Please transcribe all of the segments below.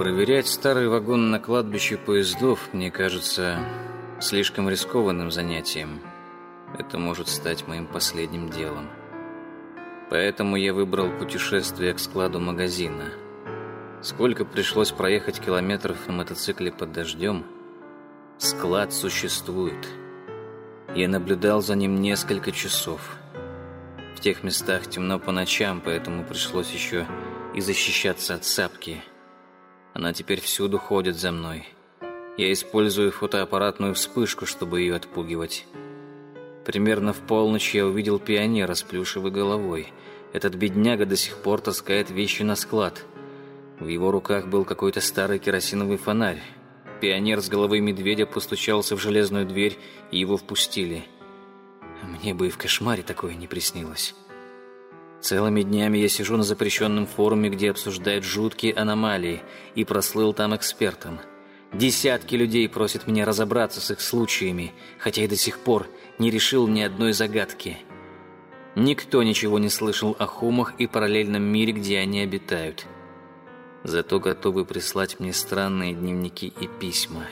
Проверять старый вагон на кладбище поездов, мне кажется, слишком рискованным занятием. Это может стать моим последним делом. Поэтому я выбрал путешествие к складу магазина. Сколько пришлось проехать километров на мотоцикле под дождем, склад существует. Я наблюдал за ним несколько часов. В тех местах темно по ночам, поэтому пришлось еще и защищаться от сапки. Она теперь всюду ходит за мной. Я использую фотоаппаратную вспышку, чтобы ее отпугивать. Примерно в полночь я увидел пионера с плюшевой головой. Этот бедняга до сих пор таскает вещи на склад. В его руках был какой-то старый керосиновый фонарь. Пионер с головой медведя постучался в железную дверь, и его впустили. Мне бы и в кошмаре такое не приснилось. Целыми днями я сижу на запрещенном форуме, где обсуждают жуткие аномалии, и прослыл там экспертом. Десятки людей просят меня разобраться с их случаями, хотя и до сих пор не решил ни одной загадки. Никто ничего не слышал о хумах и параллельном мире, где они обитают. Зато готовы прислать мне странные дневники и письма.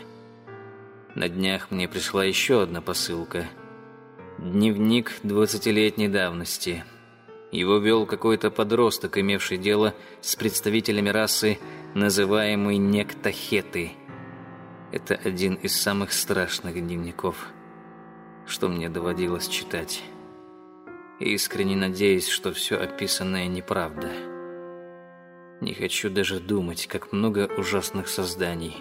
На днях мне пришла еще одна посылка. Дневник двадцатилетней давности – его вел какой-то подросток, имевший дело с представителями расы, называемой Нектахеты. Это один из самых страшных дневников, что мне доводилось читать. Искренне надеюсь, что все описанное неправда. Не хочу даже думать, как много ужасных созданий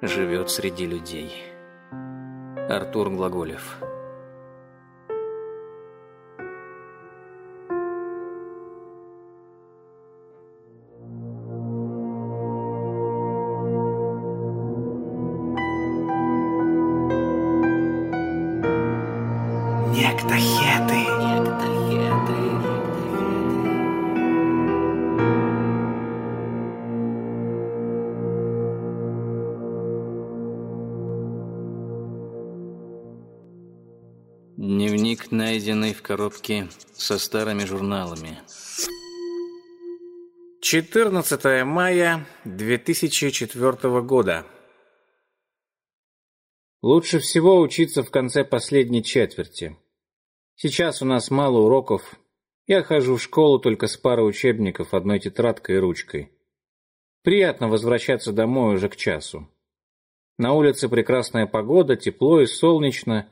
живет среди людей. Артур Глаголев найденный в коробке со старыми журналами. 14 мая 2004 года. Лучше всего учиться в конце последней четверти. Сейчас у нас мало уроков. Я хожу в школу только с парой учебников, одной тетрадкой и ручкой. Приятно возвращаться домой уже к часу. На улице прекрасная погода, тепло и солнечно.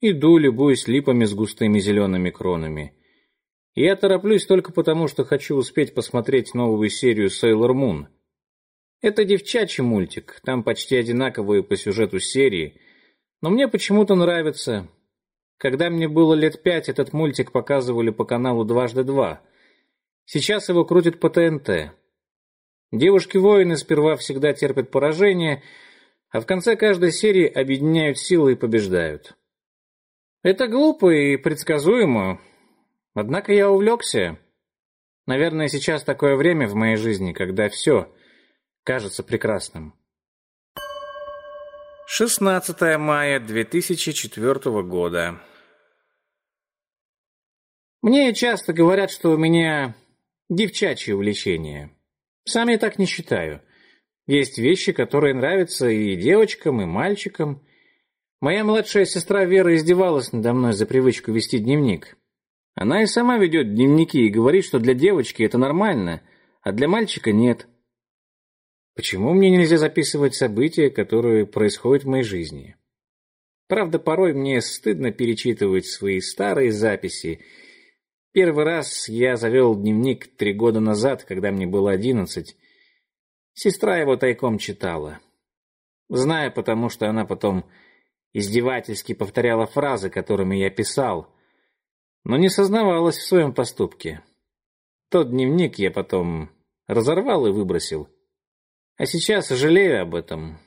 Иду, любуюсь липами с густыми зелеными кронами. Я тороплюсь только потому, что хочу успеть посмотреть новую серию «Сейлор Мун». Это девчачий мультик, там почти одинаковые по сюжету серии, но мне почему-то нравится. Когда мне было лет пять, этот мультик показывали по каналу «Дважды два». Сейчас его крутят по ТНТ. Девушки-воины сперва всегда терпят поражение, а в конце каждой серии объединяют силы и побеждают. Это глупо и предсказуемо. Однако я увлекся. Наверное, сейчас такое время в моей жизни, когда все кажется прекрасным. 16 мая 2004 года. Мне часто говорят, что у меня девчачье увлечение. Сам я так не считаю. Есть вещи, которые нравятся и девочкам, и мальчикам. Моя младшая сестра Вера издевалась надо мной за привычку вести дневник. Она и сама ведет дневники и говорит, что для девочки это нормально, а для мальчика нет. Почему мне нельзя записывать события, которые происходят в моей жизни? Правда, порой мне стыдно перечитывать свои старые записи. Первый раз я завел дневник три года назад, когда мне было одиннадцать. Сестра его тайком читала. Зная, потому что она потом издевательски повторяла фразы, которыми я писал, но не сознавалась в своем поступке. Тот дневник я потом разорвал и выбросил. А сейчас жалею об этом.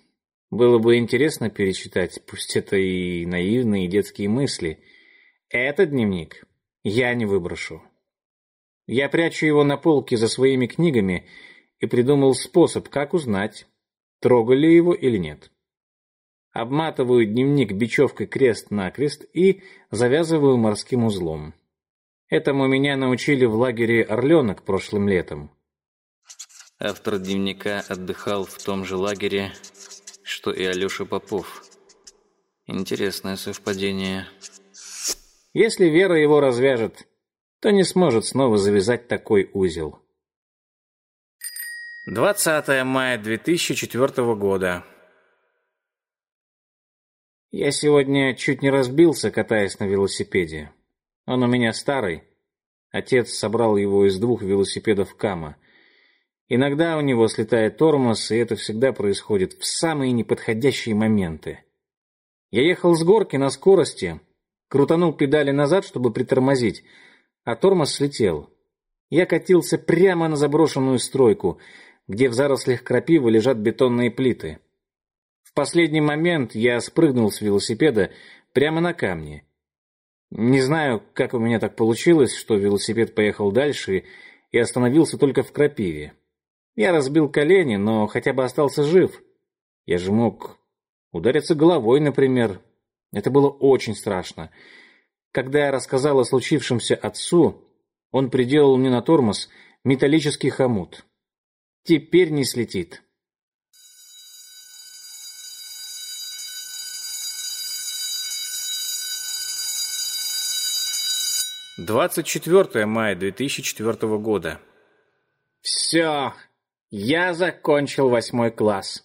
Было бы интересно перечитать, пусть это и наивные детские мысли. Этот дневник я не выброшу. Я прячу его на полке за своими книгами и придумал способ, как узнать, трогали его или нет обматываю дневник бечевкой крест-накрест и завязываю морским узлом. Этому меня научили в лагере «Орленок» прошлым летом. Автор дневника отдыхал в том же лагере, что и Алёша Попов. Интересное совпадение. Если Вера его развяжет, то не сможет снова завязать такой узел. 20 мая 2004 года. Я сегодня чуть не разбился, катаясь на велосипеде. Он у меня старый. Отец собрал его из двух велосипедов Кама. Иногда у него слетает тормоз, и это всегда происходит в самые неподходящие моменты. Я ехал с горки на скорости, крутанул педали назад, чтобы притормозить, а тормоз слетел. Я катился прямо на заброшенную стройку, где в зарослях крапивы лежат бетонные плиты. В последний момент я спрыгнул с велосипеда прямо на камни. Не знаю, как у меня так получилось, что велосипед поехал дальше и остановился только в крапиве. Я разбил колени, но хотя бы остался жив. Я же мог удариться головой, например. Это было очень страшно. Когда я рассказал о случившемся отцу, он приделал мне на тормоз металлический хомут. Теперь не слетит. Двадцать четвертое мая две тысячи четвертого года. Все, я закончил восьмой класс.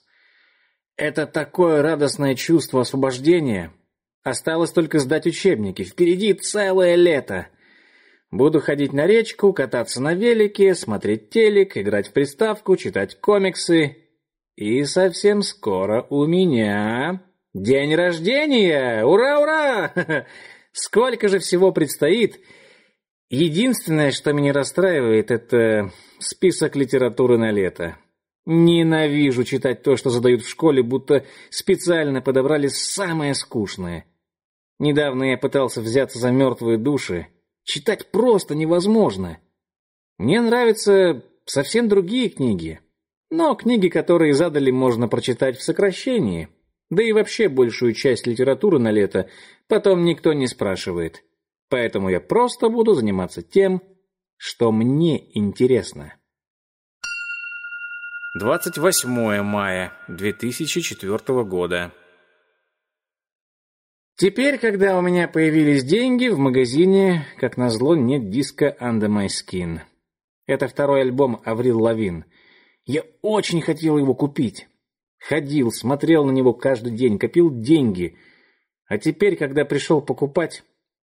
Это такое радостное чувство освобождения. Осталось только сдать учебники. Впереди целое лето. Буду ходить на речку, кататься на велике, смотреть телек, играть в приставку, читать комиксы. И совсем скоро у меня день рождения! Ура, ура! Сколько же всего предстоит! Единственное, что меня расстраивает, это список литературы на лето. Ненавижу читать то, что задают в школе, будто специально подобрали самое скучное. Недавно я пытался взяться за мертвые души. Читать просто невозможно. Мне нравятся совсем другие книги. Но книги, которые задали, можно прочитать в сокращении. Да и вообще большую часть литературы на лето потом никто не спрашивает. Поэтому я просто буду заниматься тем, что мне интересно. 28 мая 2004 года. Теперь, когда у меня появились деньги, в магазине, как назло, нет диска «Under My Skin». Это второй альбом Аврил Лавин. Я очень хотел его купить. Ходил, смотрел на него каждый день, копил деньги. А теперь, когда пришел покупать,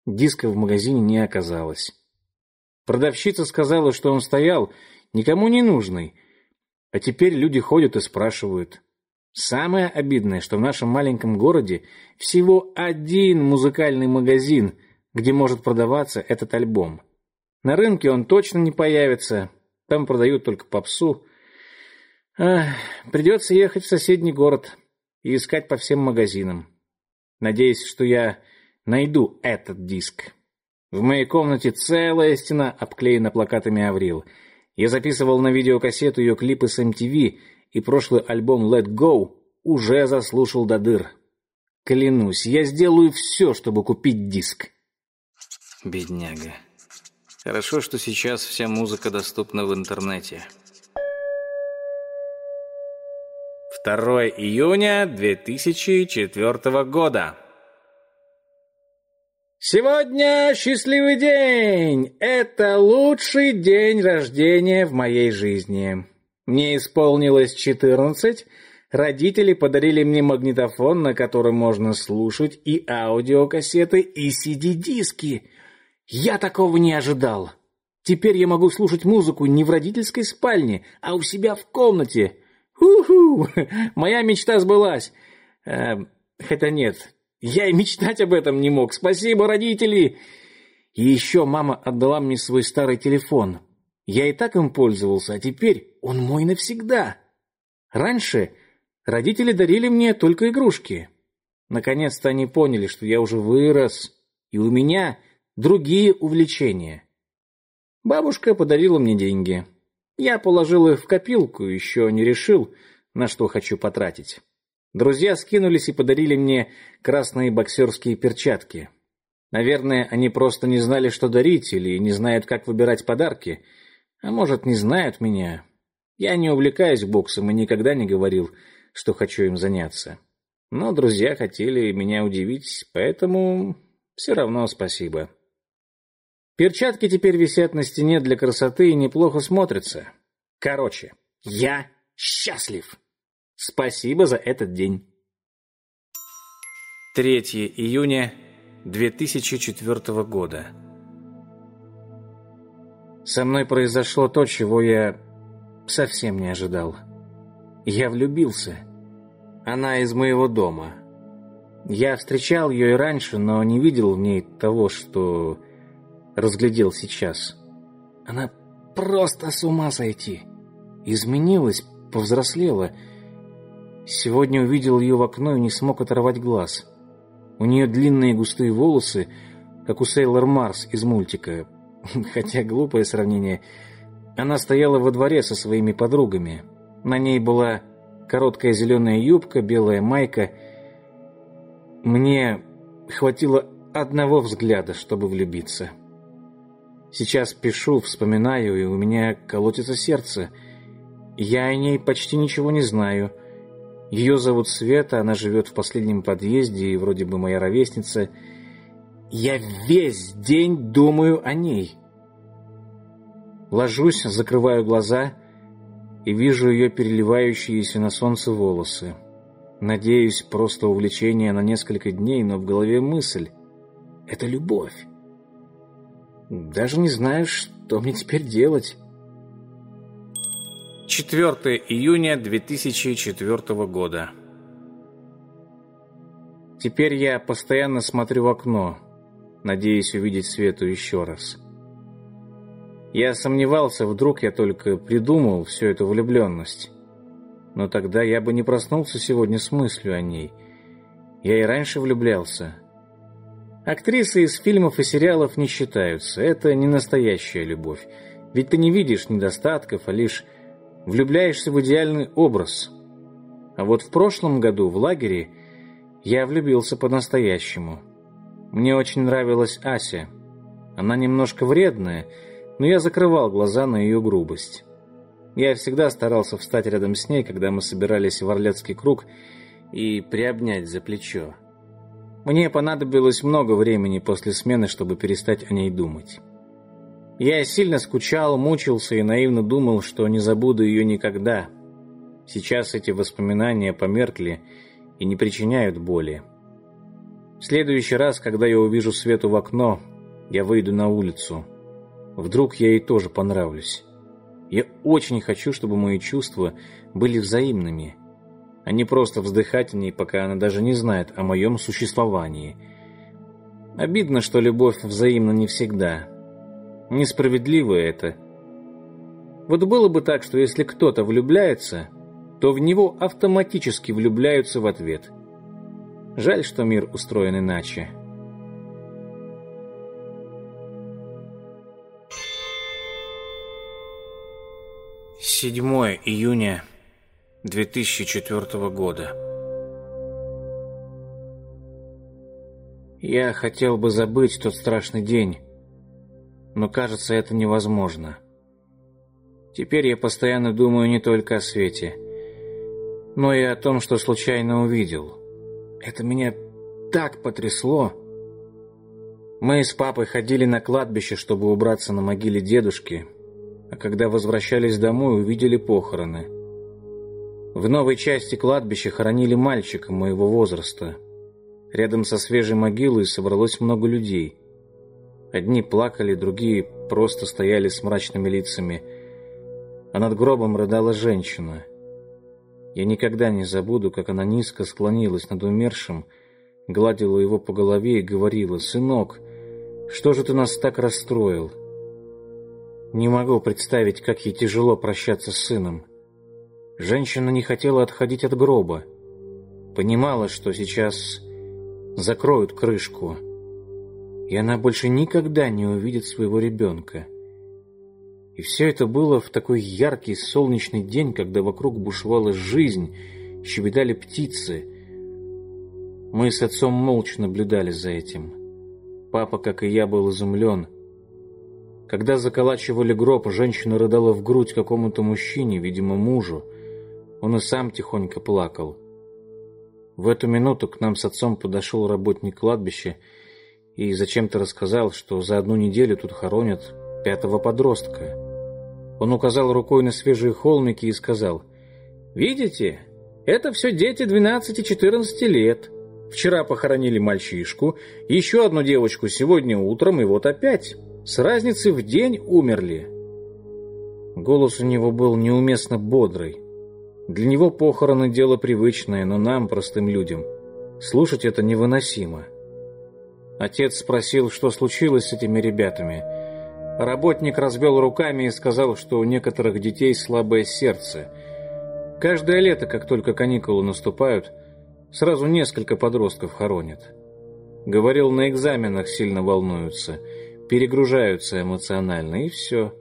диска в магазине не оказалось. Продавщица сказала, что он стоял, никому не нужный, а теперь люди ходят и спрашивают. Самое обидное, что в нашем маленьком городе всего один музыкальный магазин, где может продаваться этот альбом. На рынке он точно не появится, там продают только попсу. Ах, придется ехать в соседний город и искать по всем магазинам. Надеюсь, что я найду этот диск. В моей комнате целая стена обклеена плакатами Аврил — я записывал на видеокассету ее клипы с MTV, и прошлый альбом Let Go уже заслушал до дыр. Клянусь, я сделаю все, чтобы купить диск. Бедняга. Хорошо, что сейчас вся музыка доступна в интернете. 2 июня 2004 года. Сегодня счастливый день! Это лучший день рождения в моей жизни. Мне исполнилось 14. Родители подарили мне магнитофон, на котором можно слушать и аудиокассеты, и CD-диски. Я такого не ожидал. Теперь я могу слушать музыку не в родительской спальне, а у себя в комнате. Уху! Моя мечта сбылась. Э, хотя нет, я и мечтать об этом не мог. Спасибо, родители! И еще мама отдала мне свой старый телефон. Я и так им пользовался, а теперь он мой навсегда. Раньше родители дарили мне только игрушки. Наконец-то они поняли, что я уже вырос, и у меня другие увлечения. Бабушка подарила мне деньги. Я положил их в копилку, еще не решил, на что хочу потратить. Друзья скинулись и подарили мне красные боксерские перчатки. Наверное, они просто не знали, что дарить, или не знают, как выбирать подарки. А может, не знают меня. Я не увлекаюсь боксом и никогда не говорил, что хочу им заняться. Но друзья хотели меня удивить, поэтому все равно спасибо. Перчатки теперь висят на стене для красоты и неплохо смотрятся. Короче, я счастлив. Спасибо за этот день. 3 июня 2004 года. Со мной произошло то, чего я совсем не ожидал. Я влюбился. Она из моего дома. Я встречал ее и раньше, но не видел в ней того, что разглядел сейчас. Она просто с ума сойти. Изменилась, повзрослела. Сегодня увидел ее в окно и не смог оторвать глаз. У нее длинные густые волосы, как у Сейлор Марс из мультика. Хотя глупое сравнение. Она стояла во дворе со своими подругами. На ней была короткая зеленая юбка, белая майка. Мне хватило одного взгляда, чтобы влюбиться. Сейчас пишу, вспоминаю, и у меня колотится сердце. Я о ней почти ничего не знаю. Ее зовут Света, она живет в последнем подъезде и вроде бы моя ровесница. Я весь день думаю о ней. Ложусь, закрываю глаза и вижу ее переливающиеся на солнце волосы. Надеюсь, просто увлечение на несколько дней, но в голове мысль — это любовь. Даже не знаю, что мне теперь делать. 4 июня 2004 года. Теперь я постоянно смотрю в окно, надеясь увидеть Свету еще раз. Я сомневался, вдруг я только придумал всю эту влюбленность. Но тогда я бы не проснулся сегодня с мыслью о ней. Я и раньше влюблялся. Актрисы из фильмов и сериалов не считаются. Это не настоящая любовь. Ведь ты не видишь недостатков, а лишь влюбляешься в идеальный образ. А вот в прошлом году в лагере я влюбился по-настоящему. Мне очень нравилась Ася. Она немножко вредная, но я закрывал глаза на ее грубость. Я всегда старался встать рядом с ней, когда мы собирались в Орлецкий круг, и приобнять за плечо. Мне понадобилось много времени после смены, чтобы перестать о ней думать. Я сильно скучал, мучился и наивно думал, что не забуду ее никогда. Сейчас эти воспоминания померкли и не причиняют боли. В следующий раз, когда я увижу Свету в окно, я выйду на улицу. Вдруг я ей тоже понравлюсь. Я очень хочу, чтобы мои чувства были взаимными, а не просто вздыхать пока она даже не знает о моем существовании. Обидно, что любовь взаимна не всегда, Несправедливо это. Вот было бы так, что если кто-то влюбляется, то в него автоматически влюбляются в ответ. Жаль, что мир устроен иначе. Седьмое июня 2004 года. Я хотел бы забыть тот страшный день, но кажется, это невозможно. Теперь я постоянно думаю не только о свете, но и о том, что случайно увидел. Это меня так потрясло. Мы с папой ходили на кладбище, чтобы убраться на могиле дедушки, а когда возвращались домой, увидели похороны. В новой части кладбища хоронили мальчика моего возраста. Рядом со свежей могилой собралось много людей – Одни плакали, другие просто стояли с мрачными лицами, а над гробом рыдала женщина. Я никогда не забуду, как она низко склонилась над умершим, гладила его по голове и говорила, «Сынок, что же ты нас так расстроил?» Не могу представить, как ей тяжело прощаться с сыном. Женщина не хотела отходить от гроба. Понимала, что сейчас закроют крышку и она больше никогда не увидит своего ребенка. И все это было в такой яркий солнечный день, когда вокруг бушевала жизнь, щебетали птицы. Мы с отцом молча наблюдали за этим. Папа, как и я, был изумлен. Когда заколачивали гроб, женщина рыдала в грудь какому-то мужчине, видимо, мужу. Он и сам тихонько плакал. В эту минуту к нам с отцом подошел работник кладбища и зачем-то рассказал, что за одну неделю тут хоронят пятого подростка. Он указал рукой на свежие холмики и сказал, «Видите, это все дети 12-14 лет. Вчера похоронили мальчишку, еще одну девочку сегодня утром, и вот опять. С разницей в день умерли». Голос у него был неуместно бодрый. Для него похороны – дело привычное, но нам, простым людям, слушать это невыносимо. Отец спросил, что случилось с этими ребятами. Работник разбил руками и сказал, что у некоторых детей слабое сердце. Каждое лето, как только каникулы наступают, сразу несколько подростков хоронят. Говорил, на экзаменах сильно волнуются, перегружаются эмоционально, и все.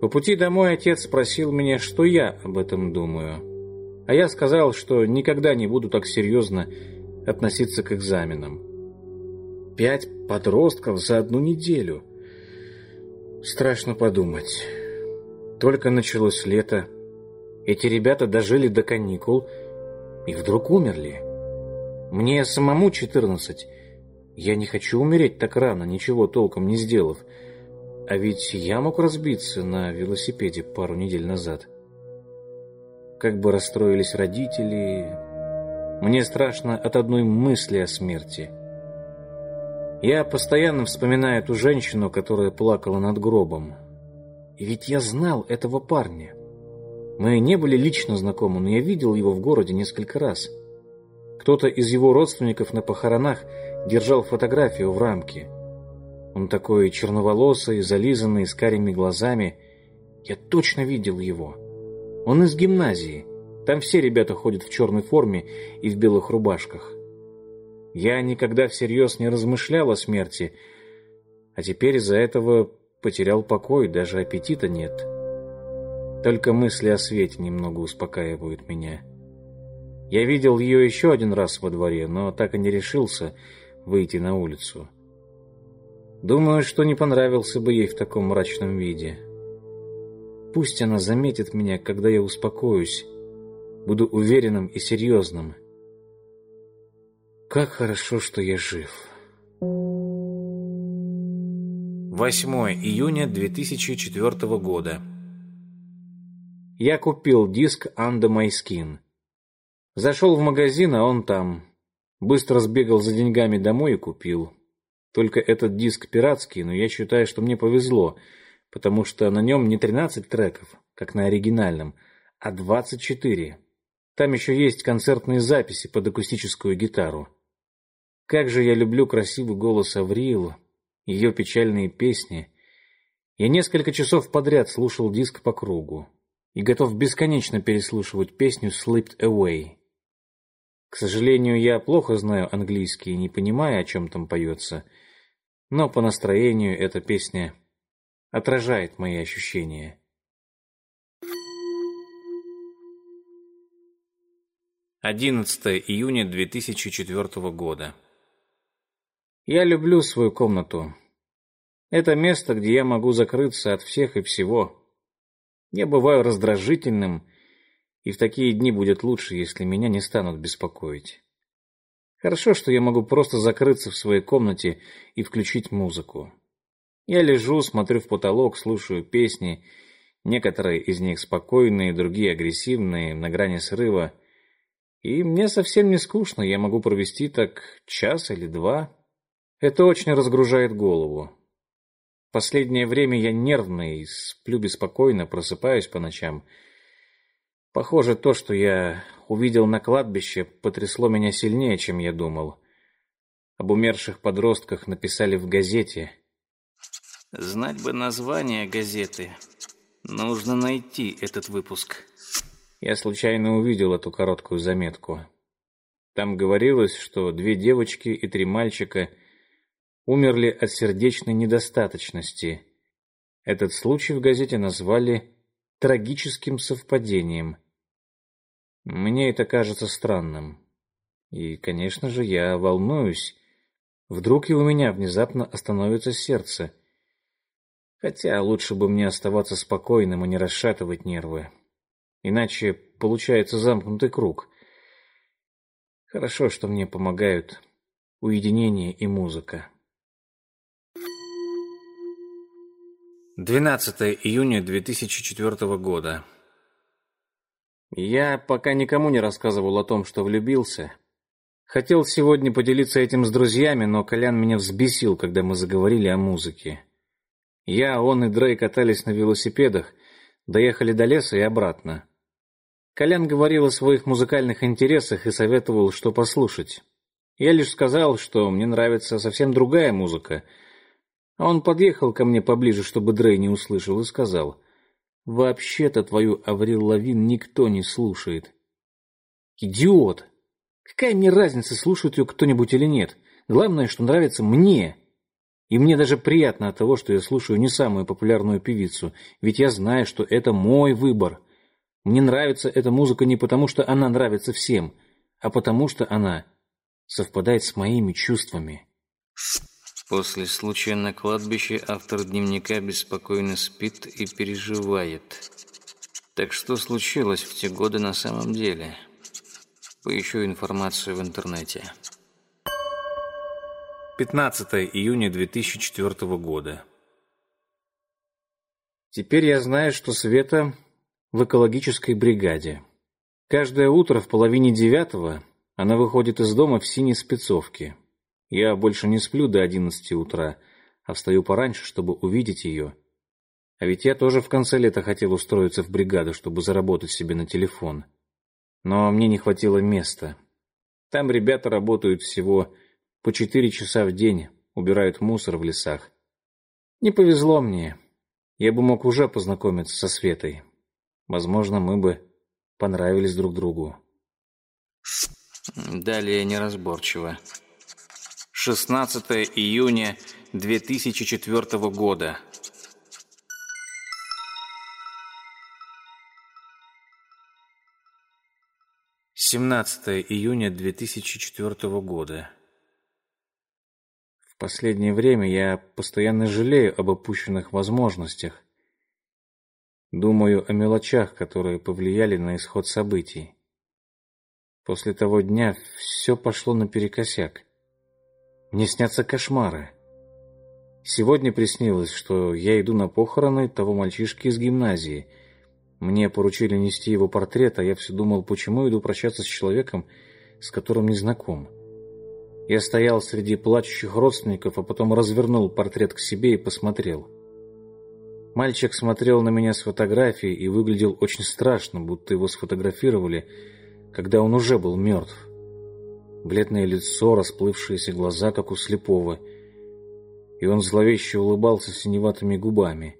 По пути домой отец спросил меня, что я об этом думаю. А я сказал, что никогда не буду так серьезно относиться к экзаменам. Пять подростков за одну неделю. Страшно подумать. Только началось лето. Эти ребята дожили до каникул и вдруг умерли. Мне самому четырнадцать. Я не хочу умереть так рано, ничего толком не сделав. А ведь я мог разбиться на велосипеде пару недель назад. Как бы расстроились родители. Мне страшно от одной мысли о смерти. Я постоянно вспоминаю эту женщину, которая плакала над гробом. И ведь я знал этого парня. Мы не были лично знакомы, но я видел его в городе несколько раз. Кто-то из его родственников на похоронах держал фотографию в рамке. Он такой черноволосый, зализанный, с карими глазами. Я точно видел его. Он из гимназии. Там все ребята ходят в черной форме и в белых рубашках. Я никогда всерьез не размышлял о смерти, а теперь из-за этого потерял покой, даже аппетита нет. Только мысли о свете немного успокаивают меня. Я видел ее еще один раз во дворе, но так и не решился выйти на улицу. Думаю, что не понравился бы ей в таком мрачном виде. Пусть она заметит меня, когда я успокоюсь, буду уверенным и серьезным. Как хорошо, что я жив. 8 июня 2004 года. Я купил диск «Under My Skin». Зашел в магазин, а он там. Быстро сбегал за деньгами домой и купил. Только этот диск пиратский, но я считаю, что мне повезло, потому что на нем не 13 треков, как на оригинальном, а 24. Там еще есть концертные записи под акустическую гитару. Как же я люблю красивый голос Аврил, ее печальные песни. Я несколько часов подряд слушал диск по кругу и готов бесконечно переслушивать песню «Slipped Away». К сожалению, я плохо знаю английский и не понимаю, о чем там поется, но по настроению эта песня отражает мои ощущения. 11 июня 2004 года. Я люблю свою комнату. Это место, где я могу закрыться от всех и всего. Я бываю раздражительным и в такие дни будет лучше, если меня не станут беспокоить. Хорошо, что я могу просто закрыться в своей комнате и включить музыку. Я лежу, смотрю в потолок, слушаю песни, некоторые из них спокойные, другие агрессивные, на грани срыва. И мне совсем не скучно, я могу провести так час или два. Это очень разгружает голову. Последнее время я нервный, сплю беспокойно, просыпаюсь по ночам — Похоже, то, что я увидел на кладбище, потрясло меня сильнее, чем я думал. Об умерших подростках написали в газете. Знать бы название газеты. Нужно найти этот выпуск. Я случайно увидел эту короткую заметку. Там говорилось, что две девочки и три мальчика умерли от сердечной недостаточности. Этот случай в газете назвали трагическим совпадением. Мне это кажется странным. И, конечно же, я волнуюсь. Вдруг и у меня внезапно остановится сердце. Хотя лучше бы мне оставаться спокойным и не расшатывать нервы. Иначе получается замкнутый круг. Хорошо, что мне помогают уединение и музыка. 12 июня 2004 года. Я пока никому не рассказывал о том, что влюбился. Хотел сегодня поделиться этим с друзьями, но Колян меня взбесил, когда мы заговорили о музыке. Я, он и Дрей катались на велосипедах, доехали до леса и обратно. Колян говорил о своих музыкальных интересах и советовал, что послушать. Я лишь сказал, что мне нравится совсем другая музыка. Он подъехал ко мне поближе, чтобы Дрей не услышал, и сказал, «Вообще-то твою Аврил Лавин никто не слушает». «Идиот! Какая мне разница, слушает ее кто-нибудь или нет? Главное, что нравится мне. И мне даже приятно от того, что я слушаю не самую популярную певицу, ведь я знаю, что это мой выбор». Мне нравится эта музыка не потому, что она нравится всем, а потому, что она совпадает с моими чувствами. После случая на кладбище автор дневника беспокойно спит и переживает. Так что случилось в те годы на самом деле? Поищу информацию в интернете. 15 июня 2004 года. Теперь я знаю, что Света в экологической бригаде. Каждое утро в половине девятого она выходит из дома в синей спецовке. Я больше не сплю до одиннадцати утра, а встаю пораньше, чтобы увидеть ее. А ведь я тоже в конце лета хотел устроиться в бригаду, чтобы заработать себе на телефон. Но мне не хватило места. Там ребята работают всего по четыре часа в день, убирают мусор в лесах. Не повезло мне. Я бы мог уже познакомиться со Светой. Возможно, мы бы понравились друг другу. Далее неразборчиво. 16 июня 2004 года. Семнадцатое июня 2004 года. В последнее время я постоянно жалею об опущенных возможностях, Думаю о мелочах, которые повлияли на исход событий. После того дня все пошло наперекосяк. Мне снятся кошмары. Сегодня приснилось, что я иду на похороны того мальчишки из гимназии. Мне поручили нести его портрет, а я все думал, почему иду прощаться с человеком, с которым не знаком. Я стоял среди плачущих родственников, а потом развернул портрет к себе и посмотрел. Мальчик смотрел на меня с фотографии и выглядел очень страшно, будто его сфотографировали, когда он уже был мертв. Бледное лицо, расплывшиеся глаза, как у слепого, и он зловеще улыбался синеватыми губами.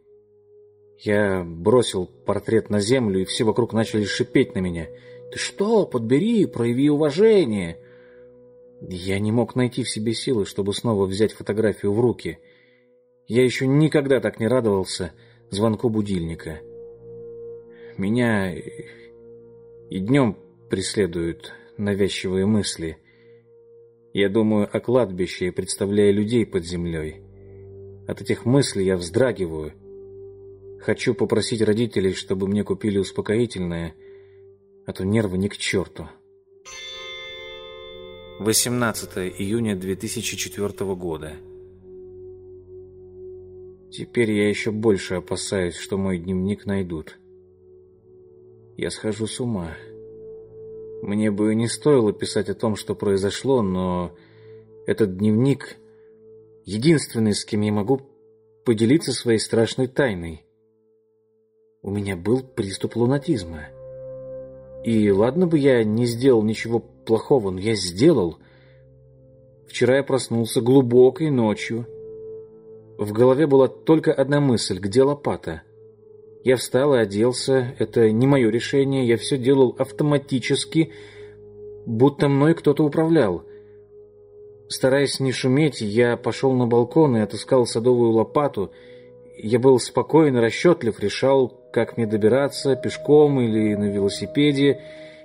Я бросил портрет на землю, и все вокруг начали шипеть на меня. «Ты что? Подбери, прояви уважение!» Я не мог найти в себе силы, чтобы снова взять фотографию в руки. Я еще никогда так не радовался звонку будильника. Меня и днем преследуют навязчивые мысли. Я думаю о кладбище и представляю людей под землей. От этих мыслей я вздрагиваю. Хочу попросить родителей, чтобы мне купили успокоительное, а то нервы ни к черту. 18 июня 2004 года. Теперь я еще больше опасаюсь, что мой дневник найдут. Я схожу с ума. Мне бы не стоило писать о том, что произошло, но этот дневник — единственный, с кем я могу поделиться своей страшной тайной. У меня был приступ лунатизма. И ладно бы я не сделал ничего плохого, но я сделал. Вчера я проснулся глубокой ночью — в голове была только одна мысль — где лопата? Я встал и оделся. Это не мое решение. Я все делал автоматически, будто мной кто-то управлял. Стараясь не шуметь, я пошел на балкон и отыскал садовую лопату. Я был спокоен расчетлив, решал, как мне добираться, пешком или на велосипеде,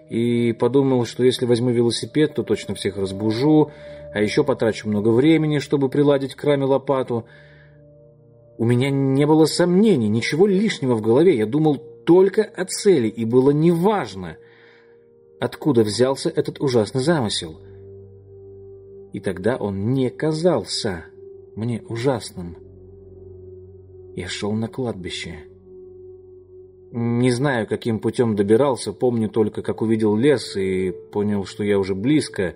и подумал, что если возьму велосипед, то точно всех разбужу, а еще потрачу много времени, чтобы приладить к раме лопату — У меня не было сомнений, ничего лишнего в голове. Я думал только о цели, и было неважно, откуда взялся этот ужасный замысел. И тогда он не казался мне ужасным. Я шел на кладбище. Не знаю, каким путем добирался, помню только, как увидел лес и понял, что я уже близко.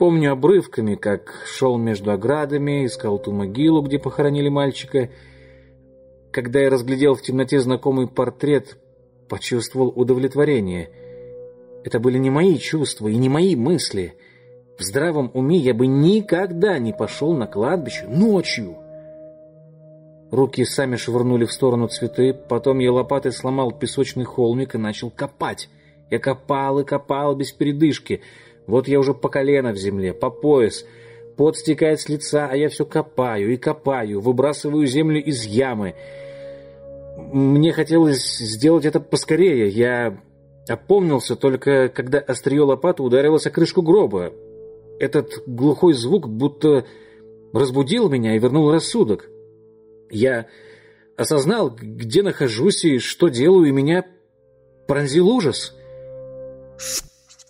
Помню обрывками, как шел между оградами, искал ту могилу, где похоронили мальчика. Когда я разглядел в темноте знакомый портрет, почувствовал удовлетворение. Это были не мои чувства и не мои мысли. В здравом уме я бы никогда не пошел на кладбище ночью. Руки сами швырнули в сторону цветы, потом я лопатой сломал песочный холмик и начал копать. Я копал и копал без передышки. Вот я уже по колено в земле, по пояс. Пот стекает с лица, а я все копаю и копаю, выбрасываю землю из ямы. Мне хотелось сделать это поскорее. Я опомнился только, когда острие лопаты ударилось о крышку гроба. Этот глухой звук будто разбудил меня и вернул рассудок. Я осознал, где нахожусь и что делаю, и меня пронзил ужас.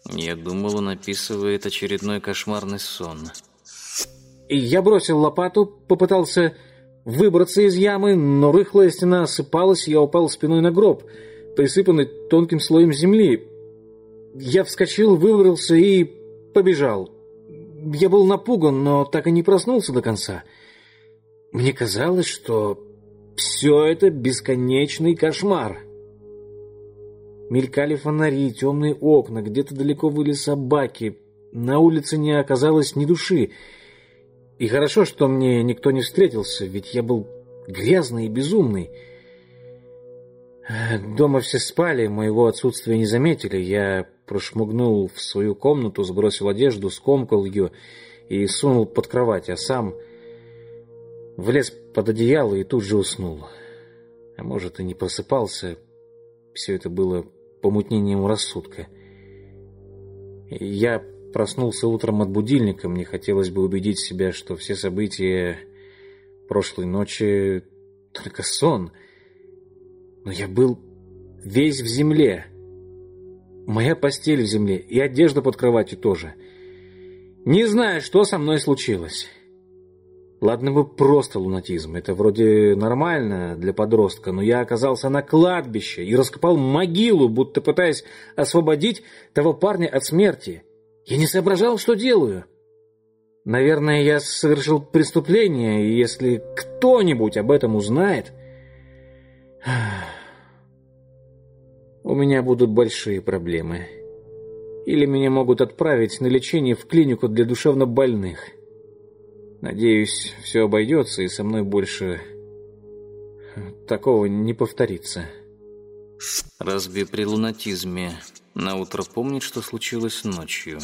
Я думал, он описывает очередной кошмарный сон. Я бросил лопату, попытался выбраться из ямы, но рыхлая стена осыпалась, и я упал спиной на гроб, присыпанный тонким слоем земли. Я вскочил, выбрался и побежал. Я был напуган, но так и не проснулся до конца. — мне казалось, что все это бесконечный кошмар. Мелькали фонари, темные окна, где-то далеко выли собаки. На улице не оказалось ни души. И хорошо, что мне никто не встретился, ведь я был грязный и безумный. Дома все спали, моего отсутствия не заметили. Я прошмыгнул в свою комнату, сбросил одежду, скомкал ее и сунул под кровать, а сам влез под одеяло и тут же уснул. А может, и не просыпался. Все это было помутнением рассудка. Я проснулся утром от будильника. Мне хотелось бы убедить себя, что все события прошлой ночи — только сон. Но я был весь в земле. Моя постель в земле и одежда под кроватью тоже. Не знаю, что со мной случилось. Ладно бы просто лунатизм, это вроде нормально для подростка, но я оказался на кладбище и раскопал могилу, будто пытаясь освободить того парня от смерти. Я не соображал, что делаю. Наверное, я совершил преступление, и если кто-нибудь об этом узнает... У меня будут большие проблемы. Или меня могут отправить на лечение в клинику для душевнобольных. больных. Надеюсь, все обойдется, и со мной больше такого не повторится. Разве при лунатизме на утро помнит, что случилось ночью?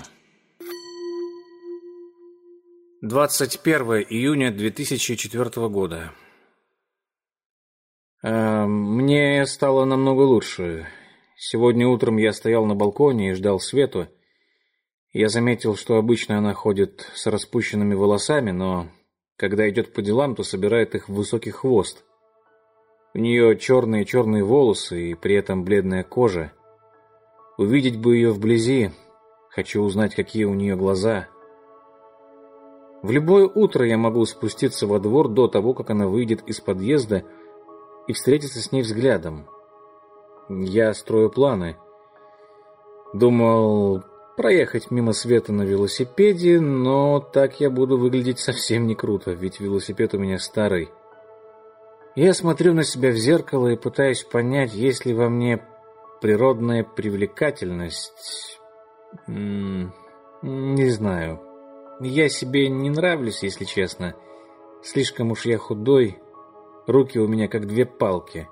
21 июня 2004 года. Э, мне стало намного лучше. Сегодня утром я стоял на балконе и ждал Свету. Я заметил, что обычно она ходит с распущенными волосами, но когда идет по делам, то собирает их в высокий хвост. У нее черные-черные волосы и при этом бледная кожа. Увидеть бы ее вблизи, хочу узнать, какие у нее глаза. В любое утро я могу спуститься во двор до того, как она выйдет из подъезда и встретиться с ней взглядом. Я строю планы. Думал, проехать мимо света на велосипеде, но так я буду выглядеть совсем не круто, ведь велосипед у меня старый. Я смотрю на себя в зеркало и пытаюсь понять, есть ли во мне природная привлекательность. Не знаю. Я себе не нравлюсь, если честно. Слишком уж я худой, руки у меня как две палки.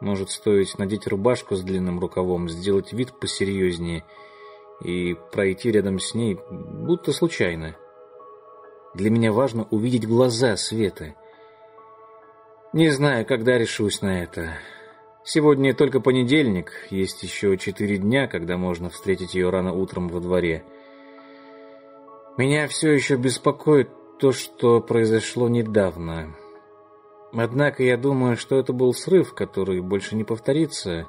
Может, стоит надеть рубашку с длинным рукавом, сделать вид посерьезнее — и пройти рядом с ней, будто случайно. Для меня важно увидеть глаза Светы. Не знаю, когда решусь на это. Сегодня только понедельник, есть еще четыре дня, когда можно встретить ее рано утром во дворе. Меня все еще беспокоит то, что произошло недавно. Однако я думаю, что это был срыв, который больше не повторится.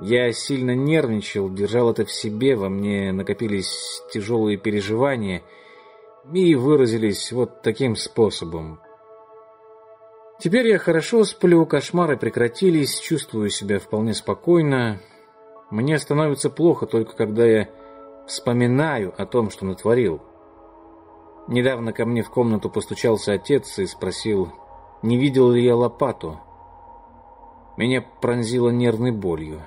Я сильно нервничал, держал это в себе, во мне накопились тяжелые переживания и выразились вот таким способом. Теперь я хорошо сплю, кошмары прекратились, чувствую себя вполне спокойно. Мне становится плохо только когда я вспоминаю о том, что натворил. Недавно ко мне в комнату постучался отец и спросил, не видел ли я лопату. Меня пронзило нервной болью.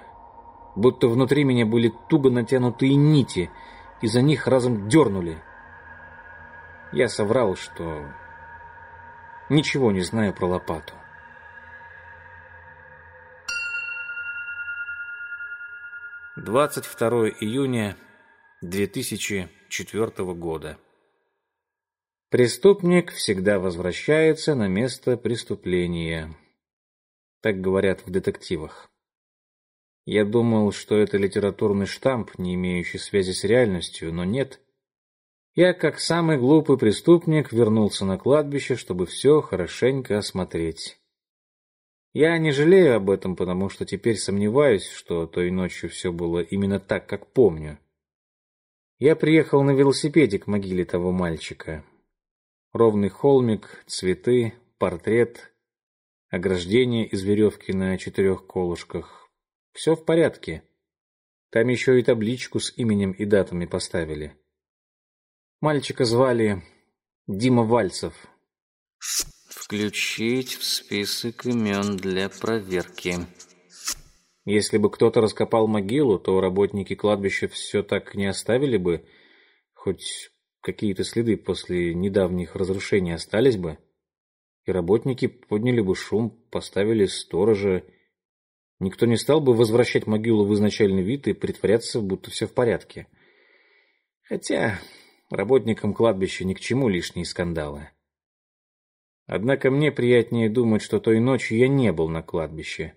Будто внутри меня были туго натянутые нити, и за них разом дернули. Я соврал, что ничего не знаю про лопату. Двадцать второе июня 2004 года. Преступник всегда возвращается на место преступления. Так говорят в детективах. Я думал, что это литературный штамп, не имеющий связи с реальностью, но нет. Я, как самый глупый преступник, вернулся на кладбище, чтобы все хорошенько осмотреть. Я не жалею об этом, потому что теперь сомневаюсь, что той ночью все было именно так, как помню. Я приехал на велосипеде к могиле того мальчика. Ровный холмик, цветы, портрет, ограждение из веревки на четырех колышках. Все в порядке. Там еще и табличку с именем и датами поставили. Мальчика звали Дима Вальцев. Включить в список имен для проверки. Если бы кто-то раскопал могилу, то работники кладбища все так не оставили бы, хоть какие-то следы после недавних разрушений остались бы, и работники подняли бы шум, поставили сторожа. Никто не стал бы возвращать могилу в изначальный вид и притворяться, будто все в порядке. Хотя работникам кладбища ни к чему лишние скандалы. Однако мне приятнее думать, что той ночью я не был на кладбище,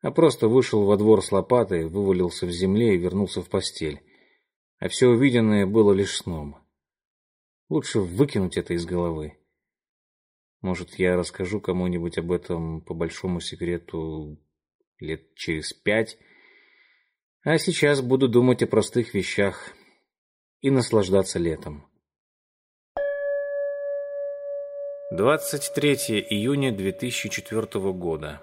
а просто вышел во двор с лопатой, вывалился в земле и вернулся в постель. А все увиденное было лишь сном. Лучше выкинуть это из головы. Может, я расскажу кому-нибудь об этом по большому секрету лет через пять, а сейчас буду думать о простых вещах и наслаждаться летом. 23 июня 2004 года.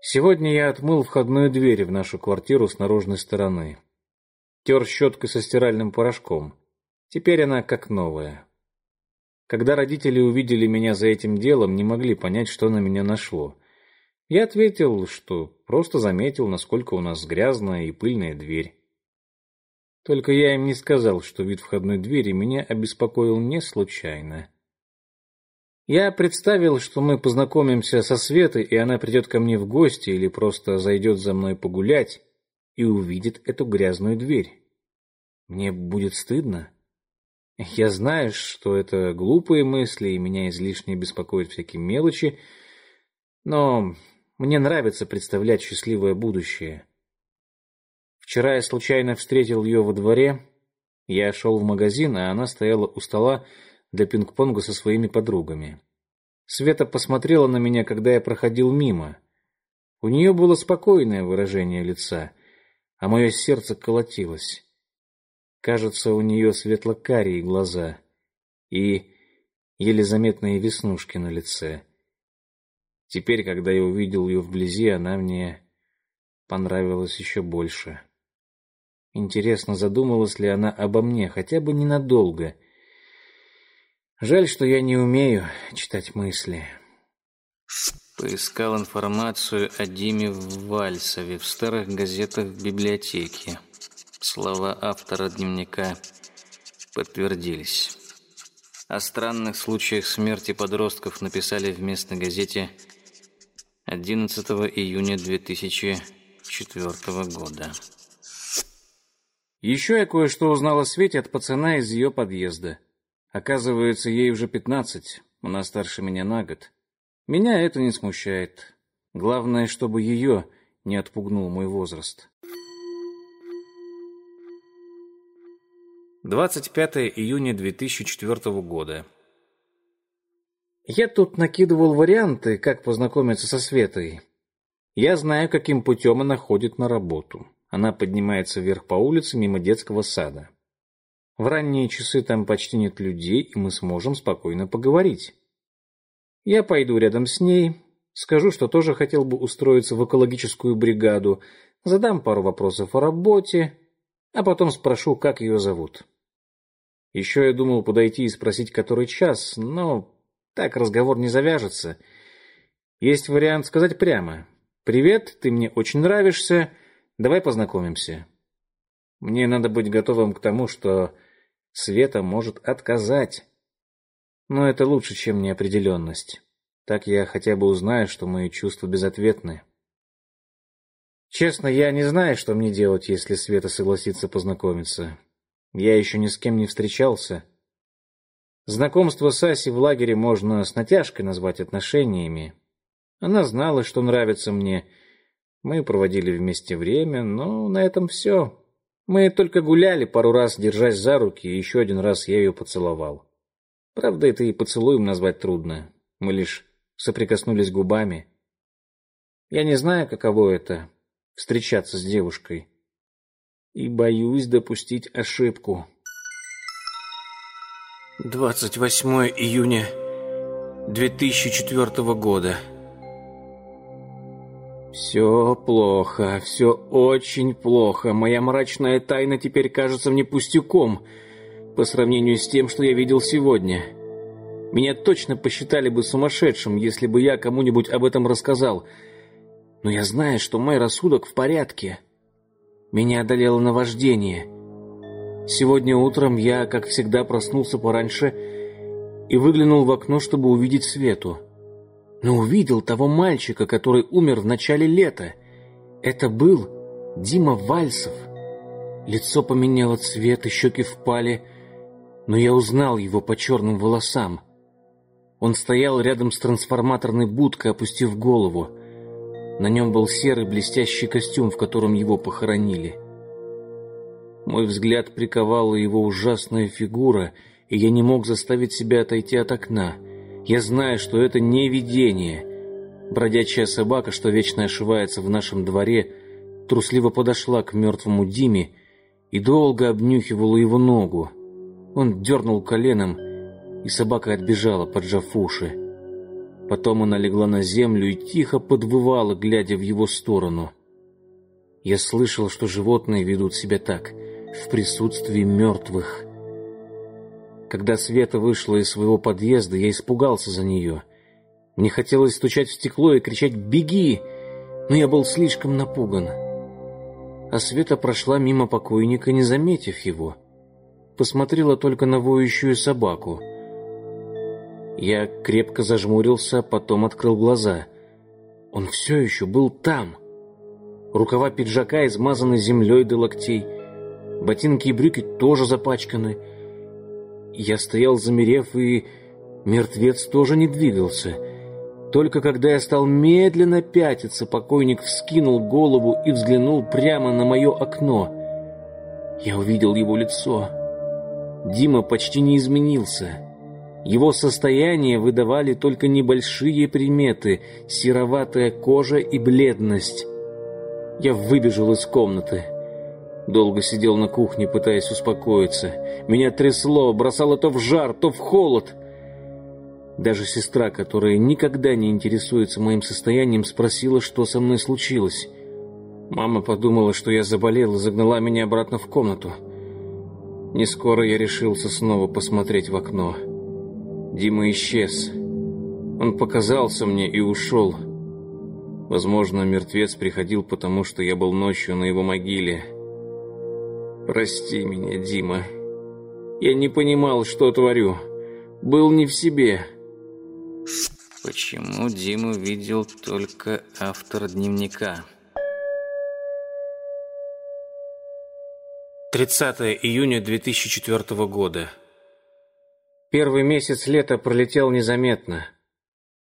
Сегодня я отмыл входную дверь в нашу квартиру с наружной стороны. Тер щеткой со стиральным порошком. Теперь она как новая. Когда родители увидели меня за этим делом, не могли понять, что на меня нашло. Я ответил, что просто заметил, насколько у нас грязная и пыльная дверь. Только я им не сказал, что вид входной двери меня обеспокоил не случайно. Я представил, что мы познакомимся со Светой, и она придет ко мне в гости или просто зайдет за мной погулять и увидит эту грязную дверь. Мне будет стыдно. Я знаю, что это глупые мысли, и меня излишне беспокоят всякие мелочи, но мне нравится представлять счастливое будущее. Вчера я случайно встретил ее во дворе. Я шел в магазин, а она стояла у стола для пинг-понга со своими подругами. Света посмотрела на меня, когда я проходил мимо. У нее было спокойное выражение лица, а мое сердце колотилось. Кажется, у нее светло-карие глаза и еле заметные веснушки на лице. Теперь, когда я увидел ее вблизи, она мне понравилась еще больше. Интересно, задумалась ли она обо мне, хотя бы ненадолго. Жаль, что я не умею читать мысли. Поискал информацию о Диме Вальсове в старых газетах в библиотеке. Слова автора дневника подтвердились. О странных случаях смерти подростков написали в местной газете 11 июня 2004 года. Еще я кое-что узнал о Свете от пацана из ее подъезда. Оказывается, ей уже пятнадцать, она старше меня на год. Меня это не смущает. Главное, чтобы ее не отпугнул мой возраст. 25 июня 2004 года. Я тут накидывал варианты, как познакомиться со Светой. Я знаю, каким путем она ходит на работу. Она поднимается вверх по улице мимо детского сада. В ранние часы там почти нет людей, и мы сможем спокойно поговорить. Я пойду рядом с ней, скажу, что тоже хотел бы устроиться в экологическую бригаду, задам пару вопросов о работе, а потом спрошу, как ее зовут. Еще я думал подойти и спросить, который час, но так разговор не завяжется. Есть вариант сказать прямо. «Привет, ты мне очень нравишься, давай познакомимся». Мне надо быть готовым к тому, что Света может отказать. Но это лучше, чем неопределенность. Так я хотя бы узнаю, что мои чувства безответны. Честно, я не знаю, что мне делать, если Света согласится познакомиться. Я еще ни с кем не встречался. Знакомство с Асей в лагере можно с натяжкой назвать отношениями. Она знала, что нравится мне. Мы проводили вместе время, но на этом все. Мы только гуляли пару раз, держась за руки, и еще один раз я ее поцеловал. Правда, это и поцелуем назвать трудно. Мы лишь соприкоснулись губами. Я не знаю, каково это — встречаться с девушкой. И боюсь допустить ошибку. 28 июня 2004 года. Все плохо, все очень плохо. Моя мрачная тайна теперь кажется мне пустяком по сравнению с тем, что я видел сегодня. Меня точно посчитали бы сумасшедшим, если бы я кому-нибудь об этом рассказал. Но я знаю, что мой рассудок в порядке. Меня одолело наваждение. Сегодня утром я, как всегда, проснулся пораньше и выглянул в окно, чтобы увидеть Свету но увидел того мальчика, который умер в начале лета. Это был Дима Вальсов. Лицо поменяло цвет, и щеки впали, но я узнал его по черным волосам. Он стоял рядом с трансформаторной будкой, опустив голову. На нем был серый блестящий костюм, в котором его похоронили. Мой взгляд приковала его ужасная фигура, и я не мог заставить себя отойти от окна — я знаю, что это не видение. Бродячая собака, что вечно ошивается в нашем дворе, трусливо подошла к мертвому Диме и долго обнюхивала его ногу. Он дернул коленом, и собака отбежала, поджав уши. Потом она легла на землю и тихо подвывала, глядя в его сторону. Я слышал, что животные ведут себя так, в присутствии мертвых. Когда Света вышла из своего подъезда, я испугался за нее. Мне хотелось стучать в стекло и кричать «Беги!», но я был слишком напуган. А Света прошла мимо покойника, не заметив его. Посмотрела только на воющую собаку. Я крепко зажмурился, потом открыл глаза. Он все еще был там. Рукава пиджака измазаны землей до локтей. Ботинки и брюки тоже запачканы. Я стоял замерев, и мертвец тоже не двигался. Только когда я стал медленно пятиться, покойник вскинул голову и взглянул прямо на мое окно. Я увидел его лицо. Дима почти не изменился. Его состояние выдавали только небольшие приметы — сероватая кожа и бледность. Я выбежал из комнаты. Долго сидел на кухне, пытаясь успокоиться. Меня трясло, бросало то в жар, то в холод. Даже сестра, которая никогда не интересуется моим состоянием, спросила, что со мной случилось. Мама подумала, что я заболел и загнала меня обратно в комнату. Не скоро я решился снова посмотреть в окно. Дима исчез. Он показался мне и ушел. Возможно, мертвец приходил потому, что я был ночью на его могиле. Прости меня, Дима. Я не понимал, что творю. Был не в себе. Почему Диму видел только автор дневника? 30 июня 2004 года. Первый месяц лета пролетел незаметно.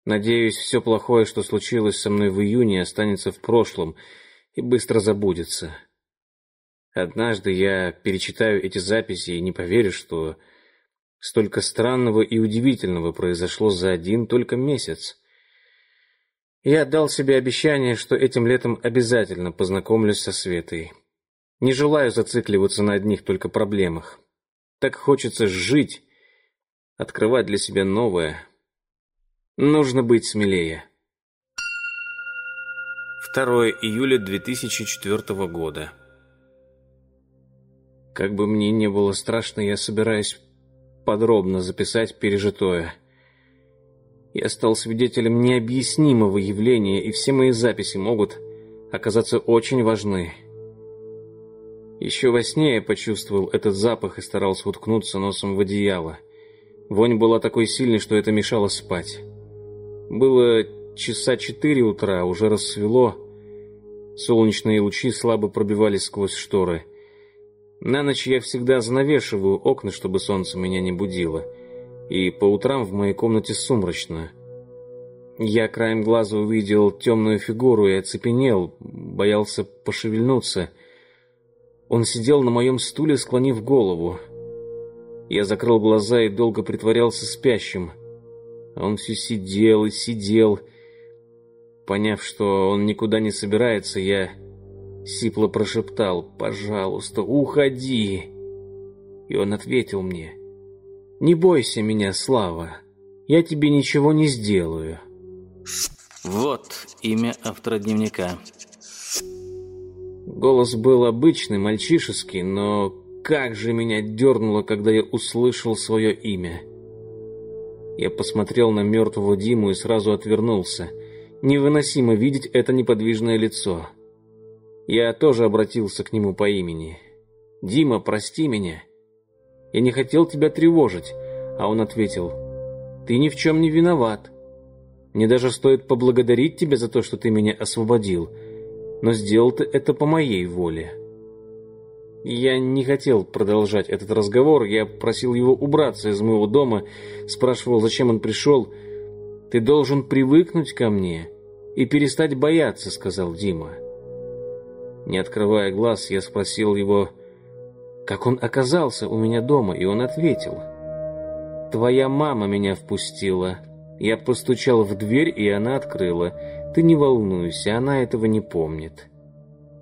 Надеюсь, все плохое, что случилось со мной в июне, останется в прошлом и быстро забудется. Однажды я перечитаю эти записи и не поверю, что Столько странного и удивительного произошло за один только месяц. Я дал себе обещание, что этим летом обязательно познакомлюсь со Светой. Не желаю зацикливаться на одних только проблемах. Так хочется жить, открывать для себя новое. Нужно быть смелее. 2 июля 2004 года. Как бы мне не было страшно, я собираюсь подробно записать пережитое. Я стал свидетелем необъяснимого явления, и все мои записи могут оказаться очень важны. Еще во сне я почувствовал этот запах и старался уткнуться носом в одеяло. Вонь была такой сильной, что это мешало спать. Было часа четыре утра, уже рассвело. Солнечные лучи слабо пробивались сквозь шторы. На ночь я всегда занавешиваю окна, чтобы солнце меня не будило. И по утрам в моей комнате сумрачно. Я краем глаза увидел темную фигуру и оцепенел, боялся пошевельнуться. Он сидел на моем стуле, склонив голову. Я закрыл глаза и долго притворялся спящим. Он все сидел и сидел. Поняв, что он никуда не собирается, я Сипло прошептал «Пожалуйста, уходи!» И он ответил мне «Не бойся меня, Слава, я тебе ничего не сделаю». Вот имя автора дневника. Голос был обычный, мальчишеский, но как же меня дернуло, когда я услышал свое имя. Я посмотрел на мертвого Диму и сразу отвернулся. Невыносимо видеть это неподвижное лицо. Я тоже обратился к нему по имени. «Дима, прости меня. Я не хотел тебя тревожить». А он ответил, «Ты ни в чем не виноват. Мне даже стоит поблагодарить тебя за то, что ты меня освободил. Но сделал ты это по моей воле». Я не хотел продолжать этот разговор. Я просил его убраться из моего дома, спрашивал, зачем он пришел. «Ты должен привыкнуть ко мне и перестать бояться», — сказал Дима. Не открывая глаз, я спросил его, как он оказался у меня дома, и он ответил. «Твоя мама меня впустила. Я постучал в дверь, и она открыла. Ты не волнуйся, она этого не помнит».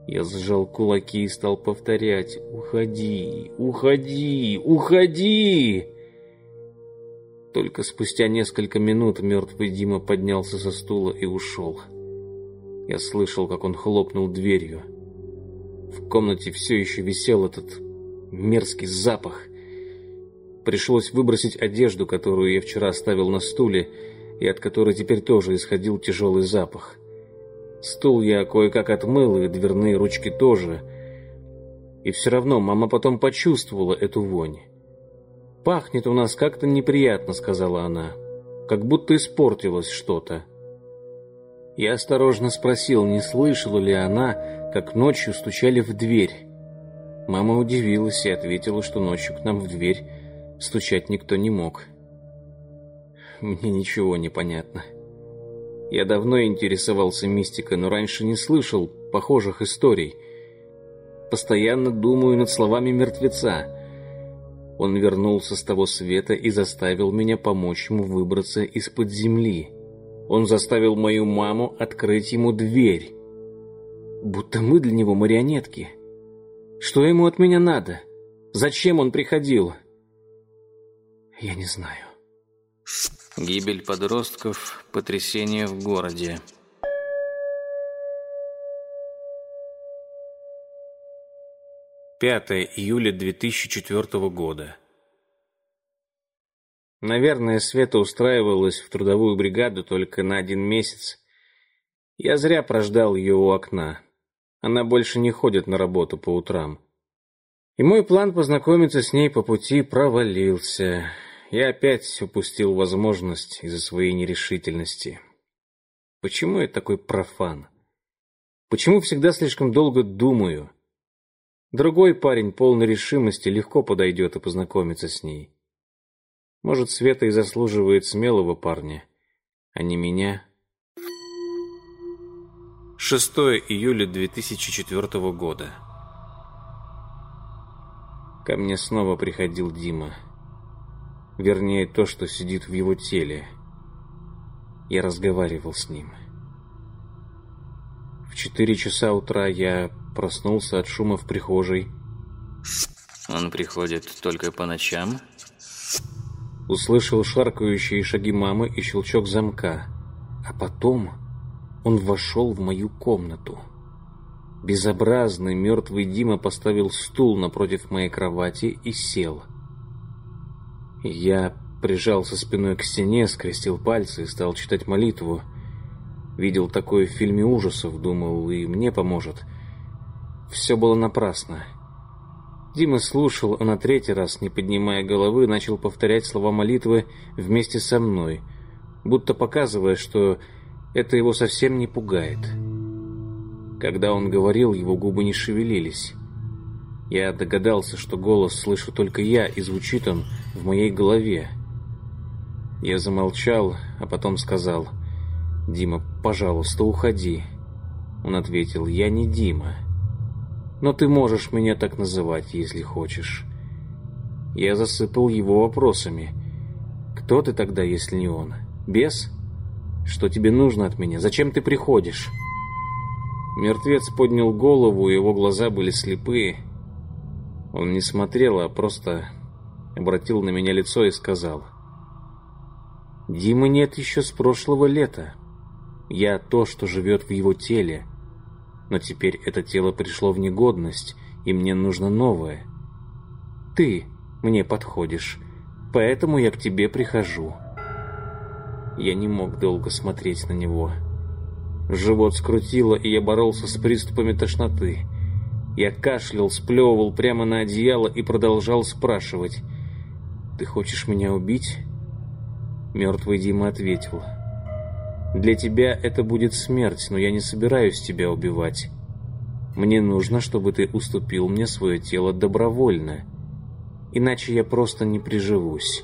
Я сжал кулаки и стал повторять «Уходи, уходи, уходи!» Только спустя несколько минут мертвый Дима поднялся со стула и ушел. Я слышал, как он хлопнул дверью. В комнате все еще висел этот мерзкий запах. Пришлось выбросить одежду, которую я вчера оставил на стуле, и от которой теперь тоже исходил тяжелый запах. Стул я кое-как отмыл, и дверные ручки тоже. И все равно мама потом почувствовала эту вонь. «Пахнет у нас как-то неприятно», — сказала она. «Как будто испортилось что-то». Я осторожно спросил, не слышала ли она, как ночью стучали в дверь. Мама удивилась и ответила, что ночью к нам в дверь стучать никто не мог. Мне ничего не понятно. Я давно интересовался мистикой, но раньше не слышал похожих историй. Постоянно думаю над словами мертвеца. Он вернулся с того света и заставил меня помочь ему выбраться из-под земли. Он заставил мою маму открыть ему дверь. Будто мы для него марионетки. Что ему от меня надо? Зачем он приходил? Я не знаю. Гибель подростков, потрясение в городе. Пятое июля 2004 года. Наверное, Света устраивалась в трудовую бригаду только на один месяц. Я зря прождал ее у окна. Она больше не ходит на работу по утрам. И мой план познакомиться с ней по пути провалился. Я опять упустил возможность из-за своей нерешительности. Почему я такой профан? Почему всегда слишком долго думаю? Другой парень полной решимости легко подойдет и познакомится с ней. Может, Света и заслуживает смелого парня, а не меня. 6 июля 2004 года. Ко мне снова приходил Дима. Вернее, то, что сидит в его теле. Я разговаривал с ним. В четыре часа утра я проснулся от шума в прихожей. Он приходит только по ночам? Услышал шаркающие шаги мамы и щелчок замка. А потом он вошел в мою комнату. Безобразный мертвый Дима поставил стул напротив моей кровати и сел. Я прижался спиной к стене, скрестил пальцы и стал читать молитву. Видел такое в фильме ужасов, думал, и мне поможет. Все было напрасно. Дима слушал, а на третий раз, не поднимая головы, начал повторять слова молитвы вместе со мной, будто показывая, что это его совсем не пугает. Когда он говорил, его губы не шевелились. Я догадался, что голос слышу только я, и звучит он в моей голове. Я замолчал, а потом сказал, «Дима, пожалуйста, уходи». Он ответил, «Я не Дима» но ты можешь меня так называть, если хочешь. Я засыпал его вопросами. Кто ты тогда, если не он? Бес? Что тебе нужно от меня? Зачем ты приходишь? Мертвец поднял голову, его глаза были слепые. Он не смотрел, а просто обратил на меня лицо и сказал. «Димы нет еще с прошлого лета. Я то, что живет в его теле но теперь это тело пришло в негодность, и мне нужно новое. Ты мне подходишь, поэтому я к тебе прихожу. Я не мог долго смотреть на него. Живот скрутило, и я боролся с приступами тошноты. Я кашлял, сплевывал прямо на одеяло и продолжал спрашивать. «Ты хочешь меня убить?» Мертвый Дима ответил. Для тебя это будет смерть, но я не собираюсь тебя убивать. Мне нужно, чтобы ты уступил мне свое тело добровольно, иначе я просто не приживусь.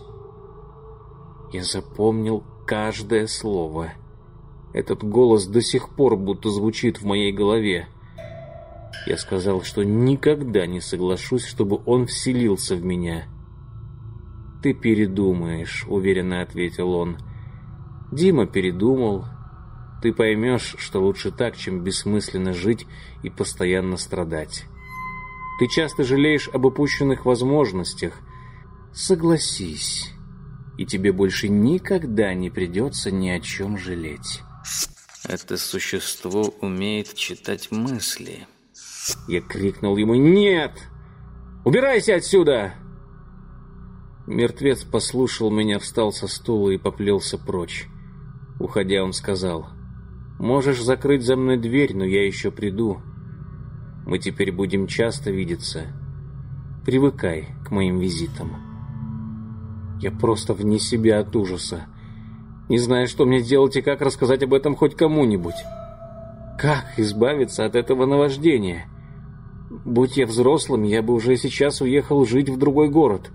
Я запомнил каждое слово. Этот голос до сих пор будто звучит в моей голове. Я сказал, что никогда не соглашусь, чтобы он вселился в меня. «Ты передумаешь», — уверенно ответил он. Дима передумал. Ты поймешь, что лучше так, чем бессмысленно жить и постоянно страдать. Ты часто жалеешь об упущенных возможностях. Согласись, и тебе больше никогда не придется ни о чем жалеть. Это существо умеет читать мысли. Я крикнул ему «Нет! Убирайся отсюда!» Мертвец послушал меня, встал со стула и поплелся прочь. Уходя, он сказал, «Можешь закрыть за мной дверь, но я еще приду. Мы теперь будем часто видеться. Привыкай к моим визитам». Я просто вне себя от ужаса. Не знаю, что мне делать и как рассказать об этом хоть кому-нибудь. Как избавиться от этого наваждения? Будь я взрослым, я бы уже сейчас уехал жить в другой город.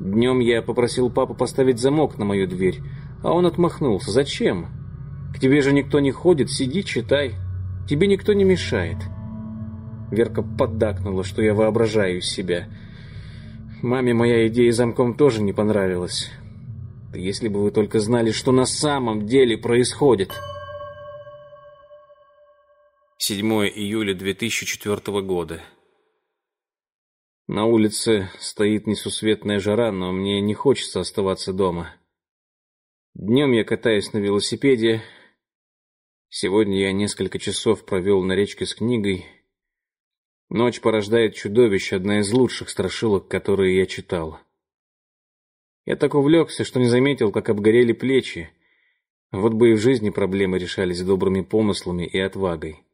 Днем я попросил папу поставить замок на мою дверь, а он отмахнулся. «Зачем? К тебе же никто не ходит, сиди, читай. Тебе никто не мешает». Верка поддакнула, что я воображаю себя. Маме моя идея замком тоже не понравилась. Да если бы вы только знали, что на самом деле происходит. 7 июля 2004 года. На улице стоит несусветная жара, но мне не хочется оставаться дома. Днем я катаюсь на велосипеде. Сегодня я несколько часов провел на речке с книгой. Ночь порождает чудовище, одна из лучших страшилок, которые я читал. Я так увлекся, что не заметил, как обгорели плечи. Вот бы и в жизни проблемы решались добрыми помыслами и отвагой.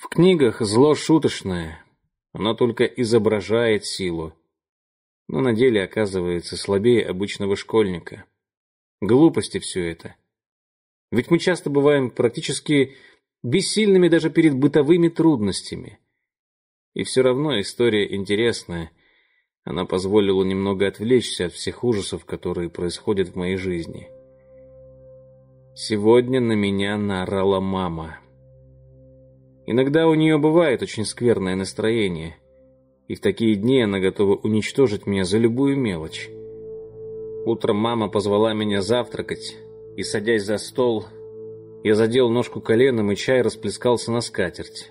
В книгах зло шуточное, оно только изображает силу, но на деле оказывается слабее обычного школьника. Глупости все это. Ведь мы часто бываем практически бессильными даже перед бытовыми трудностями. И все равно история интересная. Она позволила немного отвлечься от всех ужасов, которые происходят в моей жизни. Сегодня на меня наорала мама. Иногда у нее бывает очень скверное настроение, и в такие дни она готова уничтожить меня за любую мелочь. Утром мама позвала меня завтракать, и, садясь за стол, я задел ножку коленом, и чай расплескался на скатерть.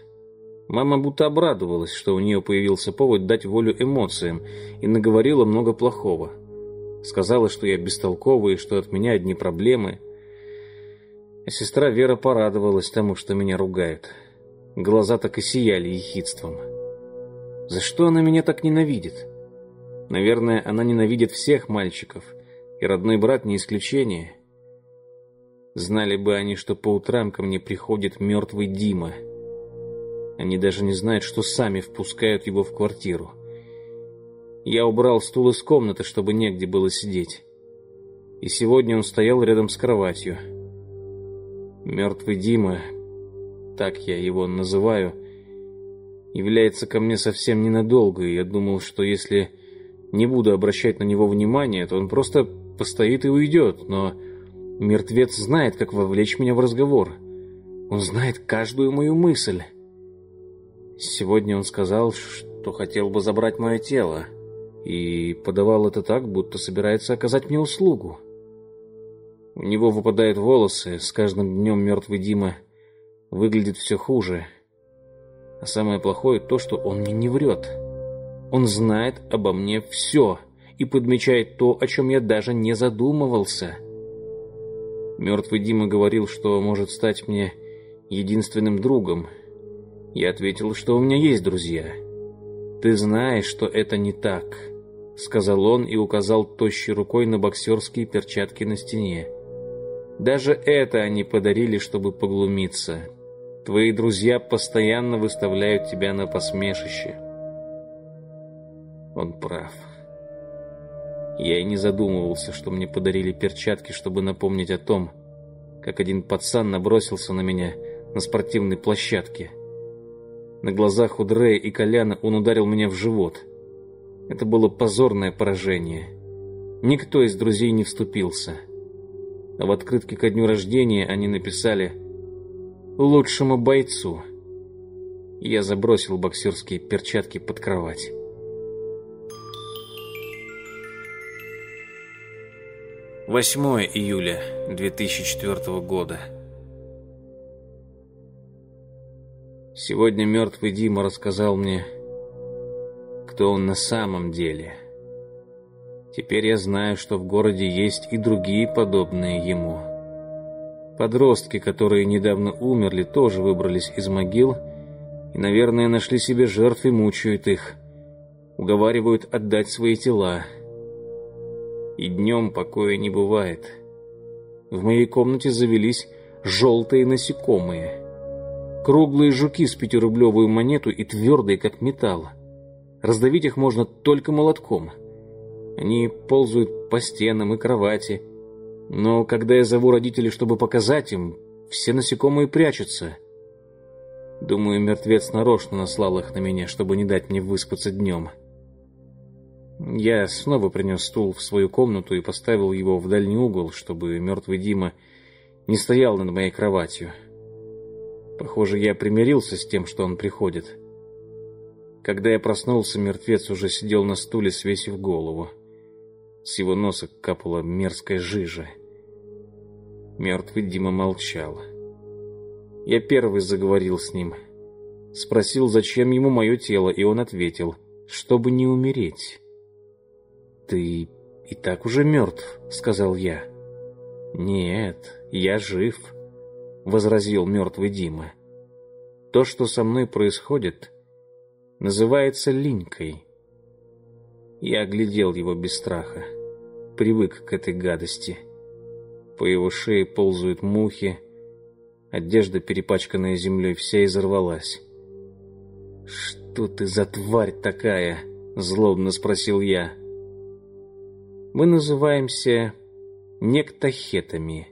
Мама будто обрадовалась, что у нее появился повод дать волю эмоциям, и наговорила много плохого. Сказала, что я бестолковый, что от меня одни проблемы. А сестра Вера порадовалась тому, что меня ругают. Глаза так и сияли ехидством. За что она меня так ненавидит? Наверное, она ненавидит всех мальчиков, и родной брат не исключение. Знали бы они, что по утрам ко мне приходит мертвый Дима. Они даже не знают, что сами впускают его в квартиру. Я убрал стул из комнаты, чтобы негде было сидеть. И сегодня он стоял рядом с кроватью. Мертвый Дима, так я его называю, является ко мне совсем ненадолго, и я думал, что если не буду обращать на него внимания, то он просто постоит и уйдет, но мертвец знает, как вовлечь меня в разговор. Он знает каждую мою мысль. Сегодня он сказал, что хотел бы забрать мое тело, и подавал это так, будто собирается оказать мне услугу. У него выпадают волосы, с каждым днем мертвый Дима выглядит все хуже. А самое плохое то, что он мне не врет. Он знает обо мне все и подмечает то, о чем я даже не задумывался. Мертвый Дима говорил, что может стать мне единственным другом. Я ответил, что у меня есть друзья. «Ты знаешь, что это не так», — сказал он и указал тощей рукой на боксерские перчатки на стене. «Даже это они подарили, чтобы поглумиться. Твои друзья постоянно выставляют тебя на посмешище». Он прав. Я и не задумывался, что мне подарили перчатки, чтобы напомнить о том, как один пацан набросился на меня на спортивной площадке. На глазах у Дрея и Коляна он ударил меня в живот. Это было позорное поражение. Никто из друзей не вступился. А в открытке ко дню рождения они написали «Лучшему бойцу». Я забросил боксерские перчатки под кровать. 8 июля 2004 года. Сегодня мертвый Дима рассказал мне, кто он на самом деле. Теперь я знаю, что в городе есть и другие подобные ему. Подростки, которые недавно умерли, тоже выбрались из могил и, наверное, нашли себе жертв и мучают их. Уговаривают отдать свои тела – и днем покоя не бывает. В моей комнате завелись желтые насекомые. Круглые жуки с пятирублевую монету и твердые, как металл. Раздавить их можно только молотком. Они ползают по стенам и кровати. Но когда я зову родителей, чтобы показать им, все насекомые прячутся. Думаю, мертвец нарочно наслал их на меня, чтобы не дать мне выспаться днем. Я снова принес стул в свою комнату и поставил его в дальний угол, чтобы мертвый Дима не стоял над моей кроватью. Похоже, я примирился с тем, что он приходит. Когда я проснулся, мертвец уже сидел на стуле, свесив голову. С его носа капала мерзкая жижа. Мертвый Дима молчал. Я первый заговорил с ним. Спросил, зачем ему мое тело, и он ответил, чтобы не умереть. «Ты и так уже мертв», — сказал я. «Нет, я жив», — возразил мертвый Дима. «То, что со мной происходит, называется линькой». Я оглядел его без страха, привык к этой гадости. По его шее ползают мухи, одежда, перепачканная землей, вся изорвалась. «Что ты за тварь такая?» — злобно спросил я мы называемся нектохетами.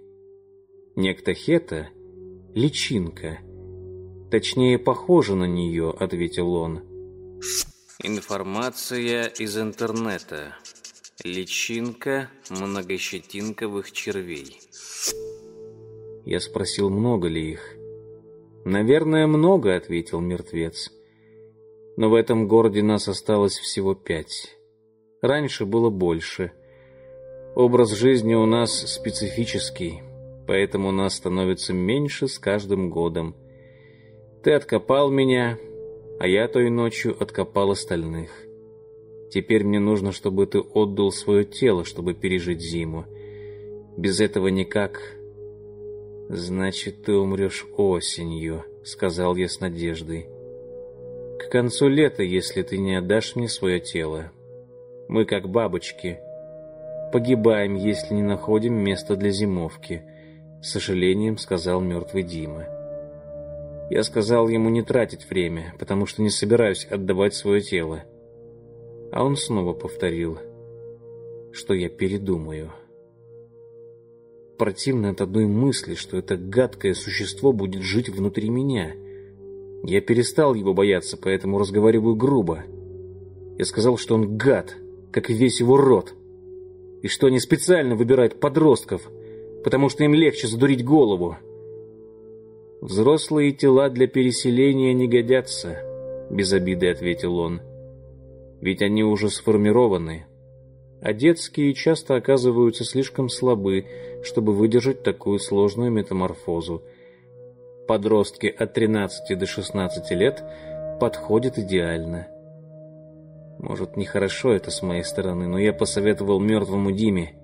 Нектохета — личинка. Точнее, похожа на нее, ответил он. Информация из интернета. Личинка многощетинковых червей. Я спросил, много ли их. «Наверное, много», — ответил мертвец. «Но в этом городе нас осталось всего пять. Раньше было больше. Образ жизни у нас специфический, поэтому нас становится меньше с каждым годом. Ты откопал меня, а я той ночью откопал остальных. Теперь мне нужно, чтобы ты отдал свое тело, чтобы пережить зиму. Без этого никак. Значит, ты умрешь осенью, сказал я с надеждой. К концу лета, если ты не отдашь мне свое тело. Мы как бабочки. Погибаем, если не находим место для зимовки, с сожалением сказал мертвый Дима. Я сказал ему не тратить время, потому что не собираюсь отдавать свое тело. А он снова повторил, что я передумаю. Противно от одной мысли, что это гадкое существо будет жить внутри меня. Я перестал его бояться, поэтому разговариваю грубо. Я сказал, что он гад, как и весь его род, и что они специально выбирают подростков, потому что им легче задурить голову. «Взрослые тела для переселения не годятся», — без обиды ответил он. «Ведь они уже сформированы, а детские часто оказываются слишком слабы, чтобы выдержать такую сложную метаморфозу. Подростки от 13 до 16 лет подходят идеально». Может, нехорошо это с моей стороны, но я посоветовал мертвому Диме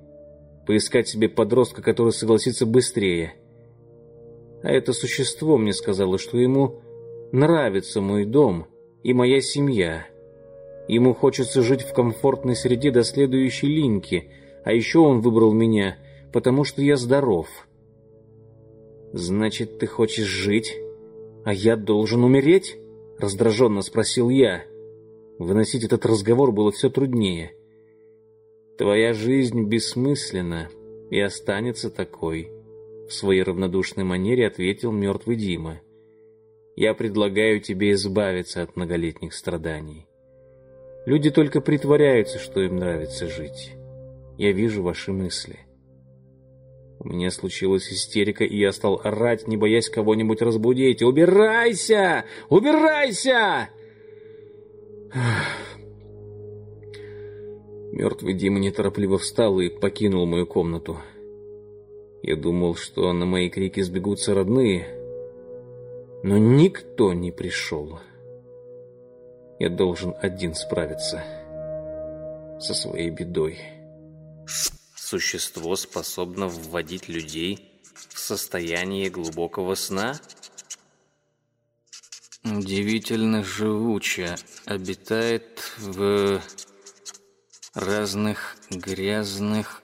поискать себе подростка, который согласится быстрее — а это существо мне сказало, что ему нравится мой дом и моя семья. Ему хочется жить в комфортной среде до следующей линьки, а еще он выбрал меня, потому что я здоров. «Значит, ты хочешь жить, а я должен умереть?» — раздраженно спросил я. Выносить этот разговор было все труднее. «Твоя жизнь бессмысленна и останется такой», в своей равнодушной манере ответил мертвый Дима. «Я предлагаю тебе избавиться от многолетних страданий. Люди только притворяются, что им нравится жить. Я вижу ваши мысли». У меня случилась истерика, и я стал орать, не боясь кого-нибудь разбудить. «Убирайся! Убирайся!» Мертвый Дима неторопливо встал и покинул мою комнату. Я думал, что на мои крики сбегутся родные, но никто не пришел. Я должен один справиться со своей бедой. Существо способно вводить людей в состояние глубокого сна? Удивительно живуче обитает в разных грязных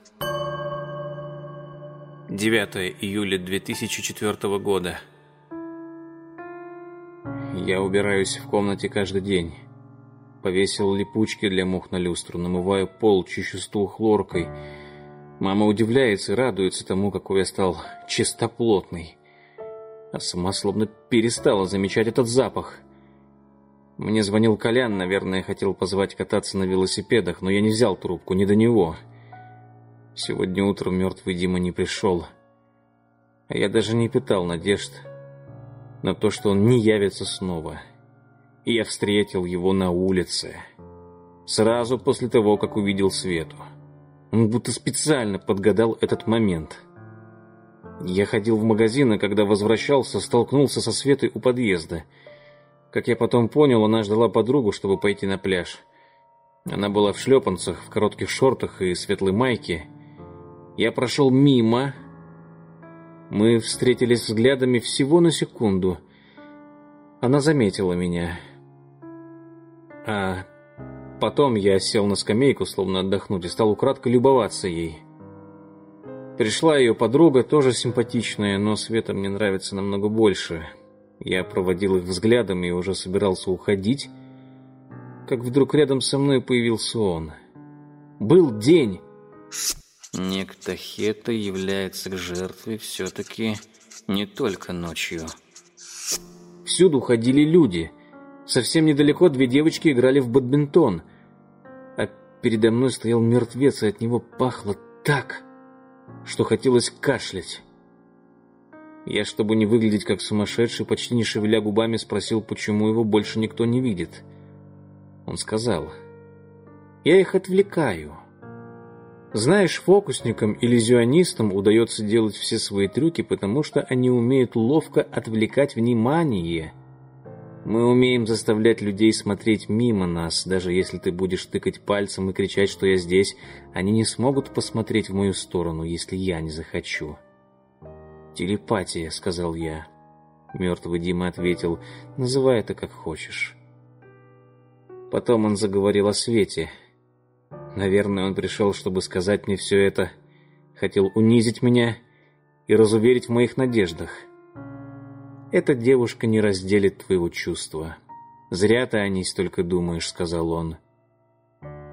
9 июля 2004 года. Я убираюсь в комнате каждый день. Повесил липучки для мух на люстру, намываю пол, чищу стул хлоркой. Мама удивляется и радуется тому, какой я стал чистоплотный. А сама словно перестала замечать этот запах. Мне звонил Колян, наверное, хотел позвать кататься на велосипедах, но я не взял трубку, не до него. — Сегодня утром мертвый Дима не пришел. А я даже не питал надежд на то, что он не явится снова. И я встретил его на улице. Сразу после того, как увидел Свету. Он будто специально подгадал этот момент. Я ходил в магазин, и когда возвращался, столкнулся со Светой у подъезда. Как я потом понял, она ждала подругу, чтобы пойти на пляж. Она была в шлепанцах, в коротких шортах и светлой майке, я прошел мимо. Мы встретились взглядами всего на секунду. Она заметила меня. А потом я сел на скамейку, словно отдохнуть, и стал украдкой любоваться ей. Пришла ее подруга, тоже симпатичная, но Света мне нравится намного больше. Я проводил их взглядом и уже собирался уходить, как вдруг рядом со мной появился он. Был день. Некто Хета является жертвой все-таки не только ночью. Всюду ходили люди. Совсем недалеко две девочки играли в бадминтон. А передо мной стоял мертвец, и от него пахло так, что хотелось кашлять. Я, чтобы не выглядеть как сумасшедший, почти не шевеля губами, спросил, почему его больше никто не видит. Он сказал, «Я их отвлекаю». Знаешь, фокусникам, иллюзионистам удается делать все свои трюки, потому что они умеют ловко отвлекать внимание. Мы умеем заставлять людей смотреть мимо нас, даже если ты будешь тыкать пальцем и кричать, что я здесь, они не смогут посмотреть в мою сторону, если я не захочу. «Телепатия», — сказал я. Мертвый Дима ответил, «Называй это как хочешь». Потом он заговорил о свете — Наверное, он пришел, чтобы сказать мне все это, хотел унизить меня и разуверить в моих надеждах. Эта девушка не разделит твоего чувства. Зря ты о ней столько думаешь, сказал он.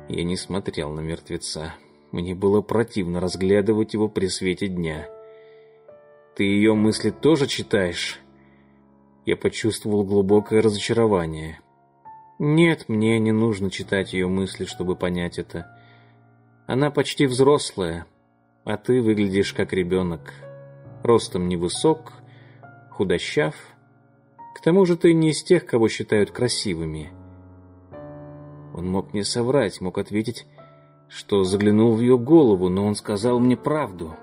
Я не смотрел на мертвеца. Мне было противно разглядывать его при свете дня. Ты ее мысли тоже читаешь? Я почувствовал глубокое разочарование. Нет, мне не нужно читать ее мысли, чтобы понять это. Она почти взрослая, а ты выглядишь как ребенок. Ростом невысок, худощав. К тому же ты не из тех, кого считают красивыми. Он мог мне соврать, мог ответить, что заглянул в ее голову, но он сказал мне правду.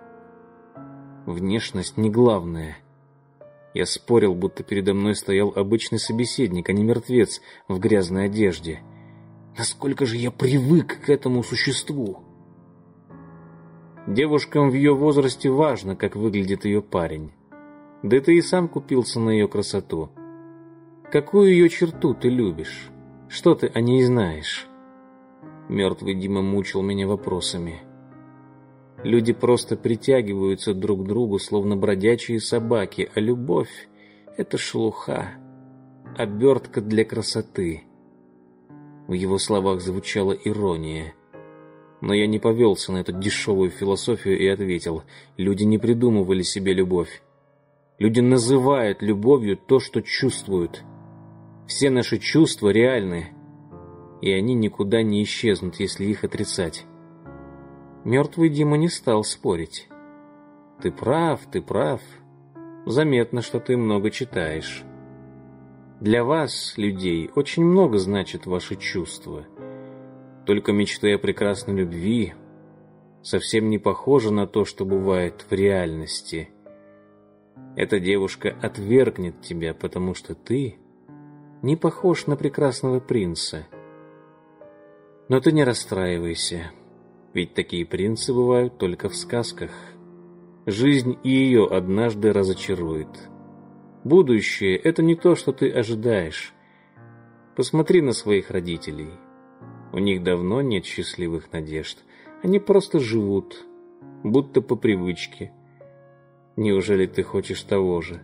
Внешность не главное — я спорил, будто передо мной стоял обычный собеседник, а не мертвец в грязной одежде. Насколько же я привык к этому существу? Девушкам в ее возрасте важно, как выглядит ее парень. Да ты и сам купился на ее красоту. Какую ее черту ты любишь? Что ты о ней знаешь? Мертвый Дима мучил меня вопросами. Люди просто притягиваются друг к другу, словно бродячие собаки, а любовь — это шелуха, обертка для красоты. В его словах звучала ирония. Но я не повелся на эту дешевую философию и ответил, люди не придумывали себе любовь. Люди называют любовью то, что чувствуют. Все наши чувства реальны, и они никуда не исчезнут, если их отрицать. Мертвый Дима не стал спорить. «Ты прав, ты прав. Заметно, что ты много читаешь. Для вас, людей, очень много значит ваши чувства. Только мечты о прекрасной любви совсем не похожи на то, что бывает в реальности. Эта девушка отвергнет тебя, потому что ты не похож на прекрасного принца. Но ты не расстраивайся». Ведь такие принцы бывают только в сказках. Жизнь и ее однажды разочарует. Будущее — это не то, что ты ожидаешь. Посмотри на своих родителей. У них давно нет счастливых надежд. Они просто живут, будто по привычке. Неужели ты хочешь того же?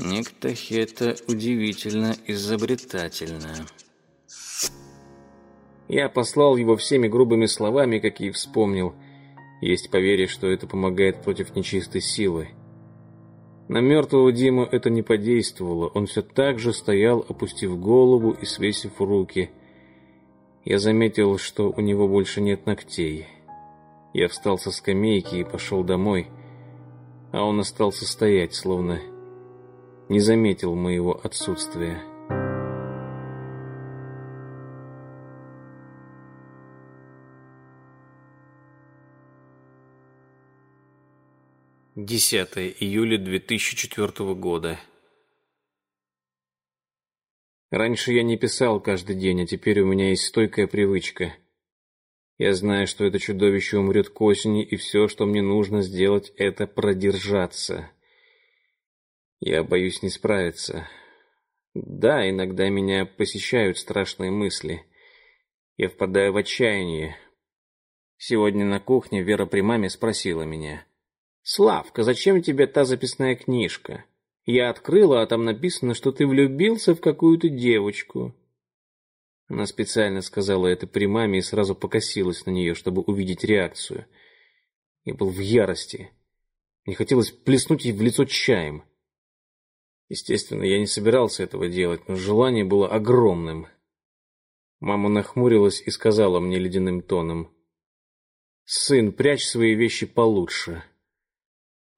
Некто Хета удивительно изобретательно. Я послал его всеми грубыми словами, какие вспомнил. Есть поверье, что это помогает против нечистой силы. На мертвого Диму это не подействовало. Он все так же стоял, опустив голову и свесив руки. Я заметил, что у него больше нет ногтей. Я встал со скамейки и пошел домой, а он остался стоять, словно не заметил моего отсутствия. 10 июля 2004 года. Раньше я не писал каждый день, а теперь у меня есть стойкая привычка. Я знаю, что это чудовище умрет к осени, и все, что мне нужно сделать, это продержаться. Я боюсь не справиться. Да, иногда меня посещают страшные мысли. Я впадаю в отчаяние. Сегодня на кухне Вера при маме спросила меня — «Славка, зачем тебе та записная книжка? Я открыла, а там написано, что ты влюбился в какую-то девочку». Она специально сказала это при маме и сразу покосилась на нее, чтобы увидеть реакцию. Я был в ярости. Мне хотелось плеснуть ей в лицо чаем. Естественно, я не собирался этого делать, но желание было огромным. Мама нахмурилась и сказала мне ледяным тоном. «Сын, прячь свои вещи получше.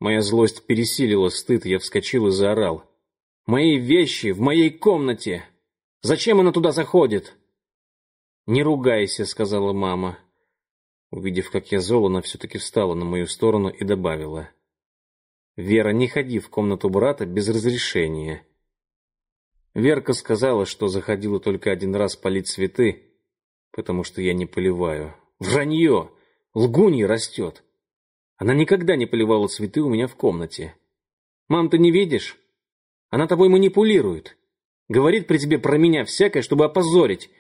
Моя злость пересилила стыд, я вскочил и заорал. «Мои вещи в моей комнате! Зачем она туда заходит?» «Не ругайся», — сказала мама. Увидев, как я зол, она все-таки встала на мою сторону и добавила. «Вера, не ходи в комнату брата без разрешения». Верка сказала, что заходила только один раз полить цветы, потому что я не поливаю. Вранье! Лгунья растет. Она никогда не поливала цветы у меня в комнате. Мам, ты не видишь? Она тобой манипулирует. Говорит при тебе про меня всякое, чтобы опозорить.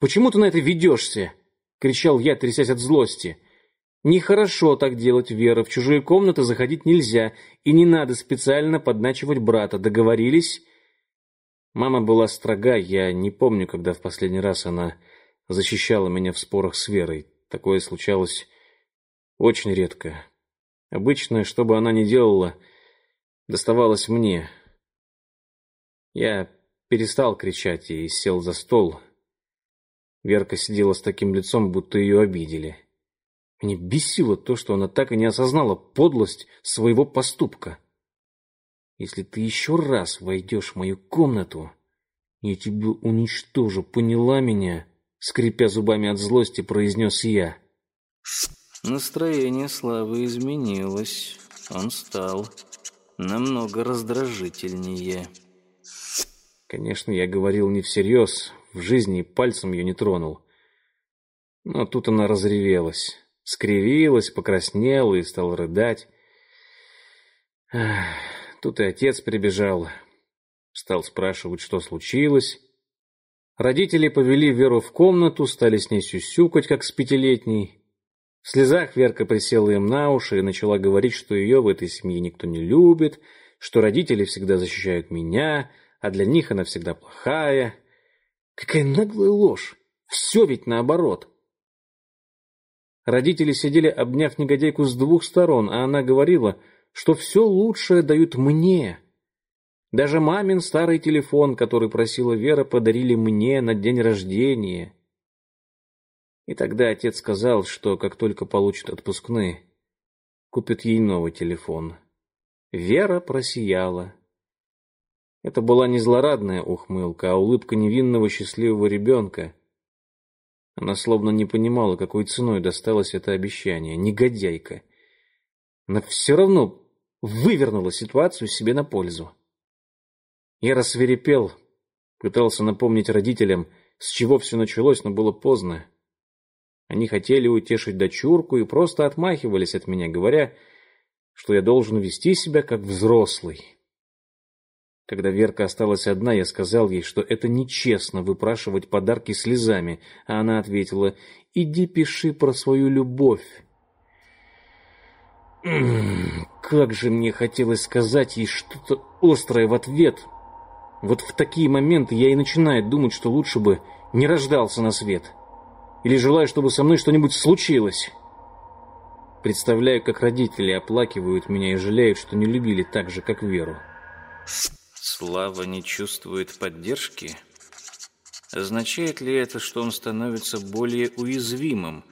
Почему ты на это ведешься? Кричал я, трясясь от злости. Нехорошо так делать, Вера. В чужие комнаты заходить нельзя, и не надо специально подначивать брата. Договорились? Мама была строга, я не помню, когда в последний раз она защищала меня в спорах с Верой. Такое случалось очень редко. Обычно, что бы она ни делала, доставалось мне. Я перестал кричать и сел за стол. Верка сидела с таким лицом, будто ее обидели. Мне бесило то, что она так и не осознала подлость своего поступка. Если ты еще раз войдешь в мою комнату, я тебя уничтожу, поняла меня?» Скрипя зубами от злости, произнес я. Настроение Славы изменилось. Он стал намного раздражительнее. Конечно, я говорил не всерьез, в жизни пальцем ее не тронул. Но тут она разревелась, скривилась, покраснела и стала рыдать. Тут и отец прибежал. Стал спрашивать, что случилось. Родители повели Веру в комнату, стали с ней сюсюкать, как с пятилетней. В слезах Верка присела им на уши и начала говорить, что ее в этой семье никто не любит, что родители всегда защищают меня, а для них она всегда плохая. Какая наглая ложь! Все ведь наоборот. Родители сидели, обняв негодяйку с двух сторон, а она говорила, что все лучшее дают мне. Даже мамин старый телефон, который просила Вера, подарили мне на день рождения. И тогда отец сказал, что как только получит отпускные, купит ей новый телефон. Вера просияла. Это была не злорадная ухмылка, а улыбка невинного счастливого ребенка. Она словно не понимала, какой ценой досталось это обещание. Негодяйка. Но все равно вывернула ситуацию себе на пользу. Я рассверепел, пытался напомнить родителям, с чего все началось, но было поздно. Они хотели утешить дочурку и просто отмахивались от меня, говоря, что я должен вести себя как взрослый. Когда Верка осталась одна, я сказал ей, что это нечестно выпрашивать подарки слезами, а она ответила, «Иди пиши про свою любовь». Как же мне хотелось сказать ей что-то острое в ответ. Вот в такие моменты я и начинаю думать, что лучше бы не рождался на свет. Или желаю, чтобы со мной что-нибудь случилось. Представляю, как родители оплакивают меня и жалеют, что не любили так же, как Веру. Слава не чувствует поддержки? Означает ли это, что он становится более уязвимым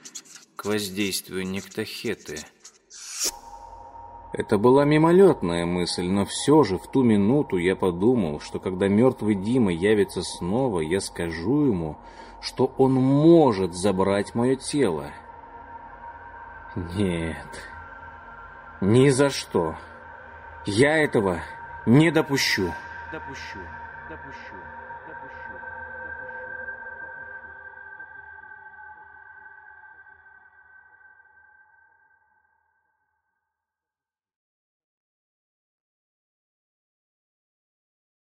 к воздействию нектохеты? Это была мимолетная мысль, но все же в ту минуту я подумал, что когда мертвый Дима явится снова, я скажу ему, что он может забрать мое тело. Нет, ни за что. Я этого не допущу. Допущу, допущу.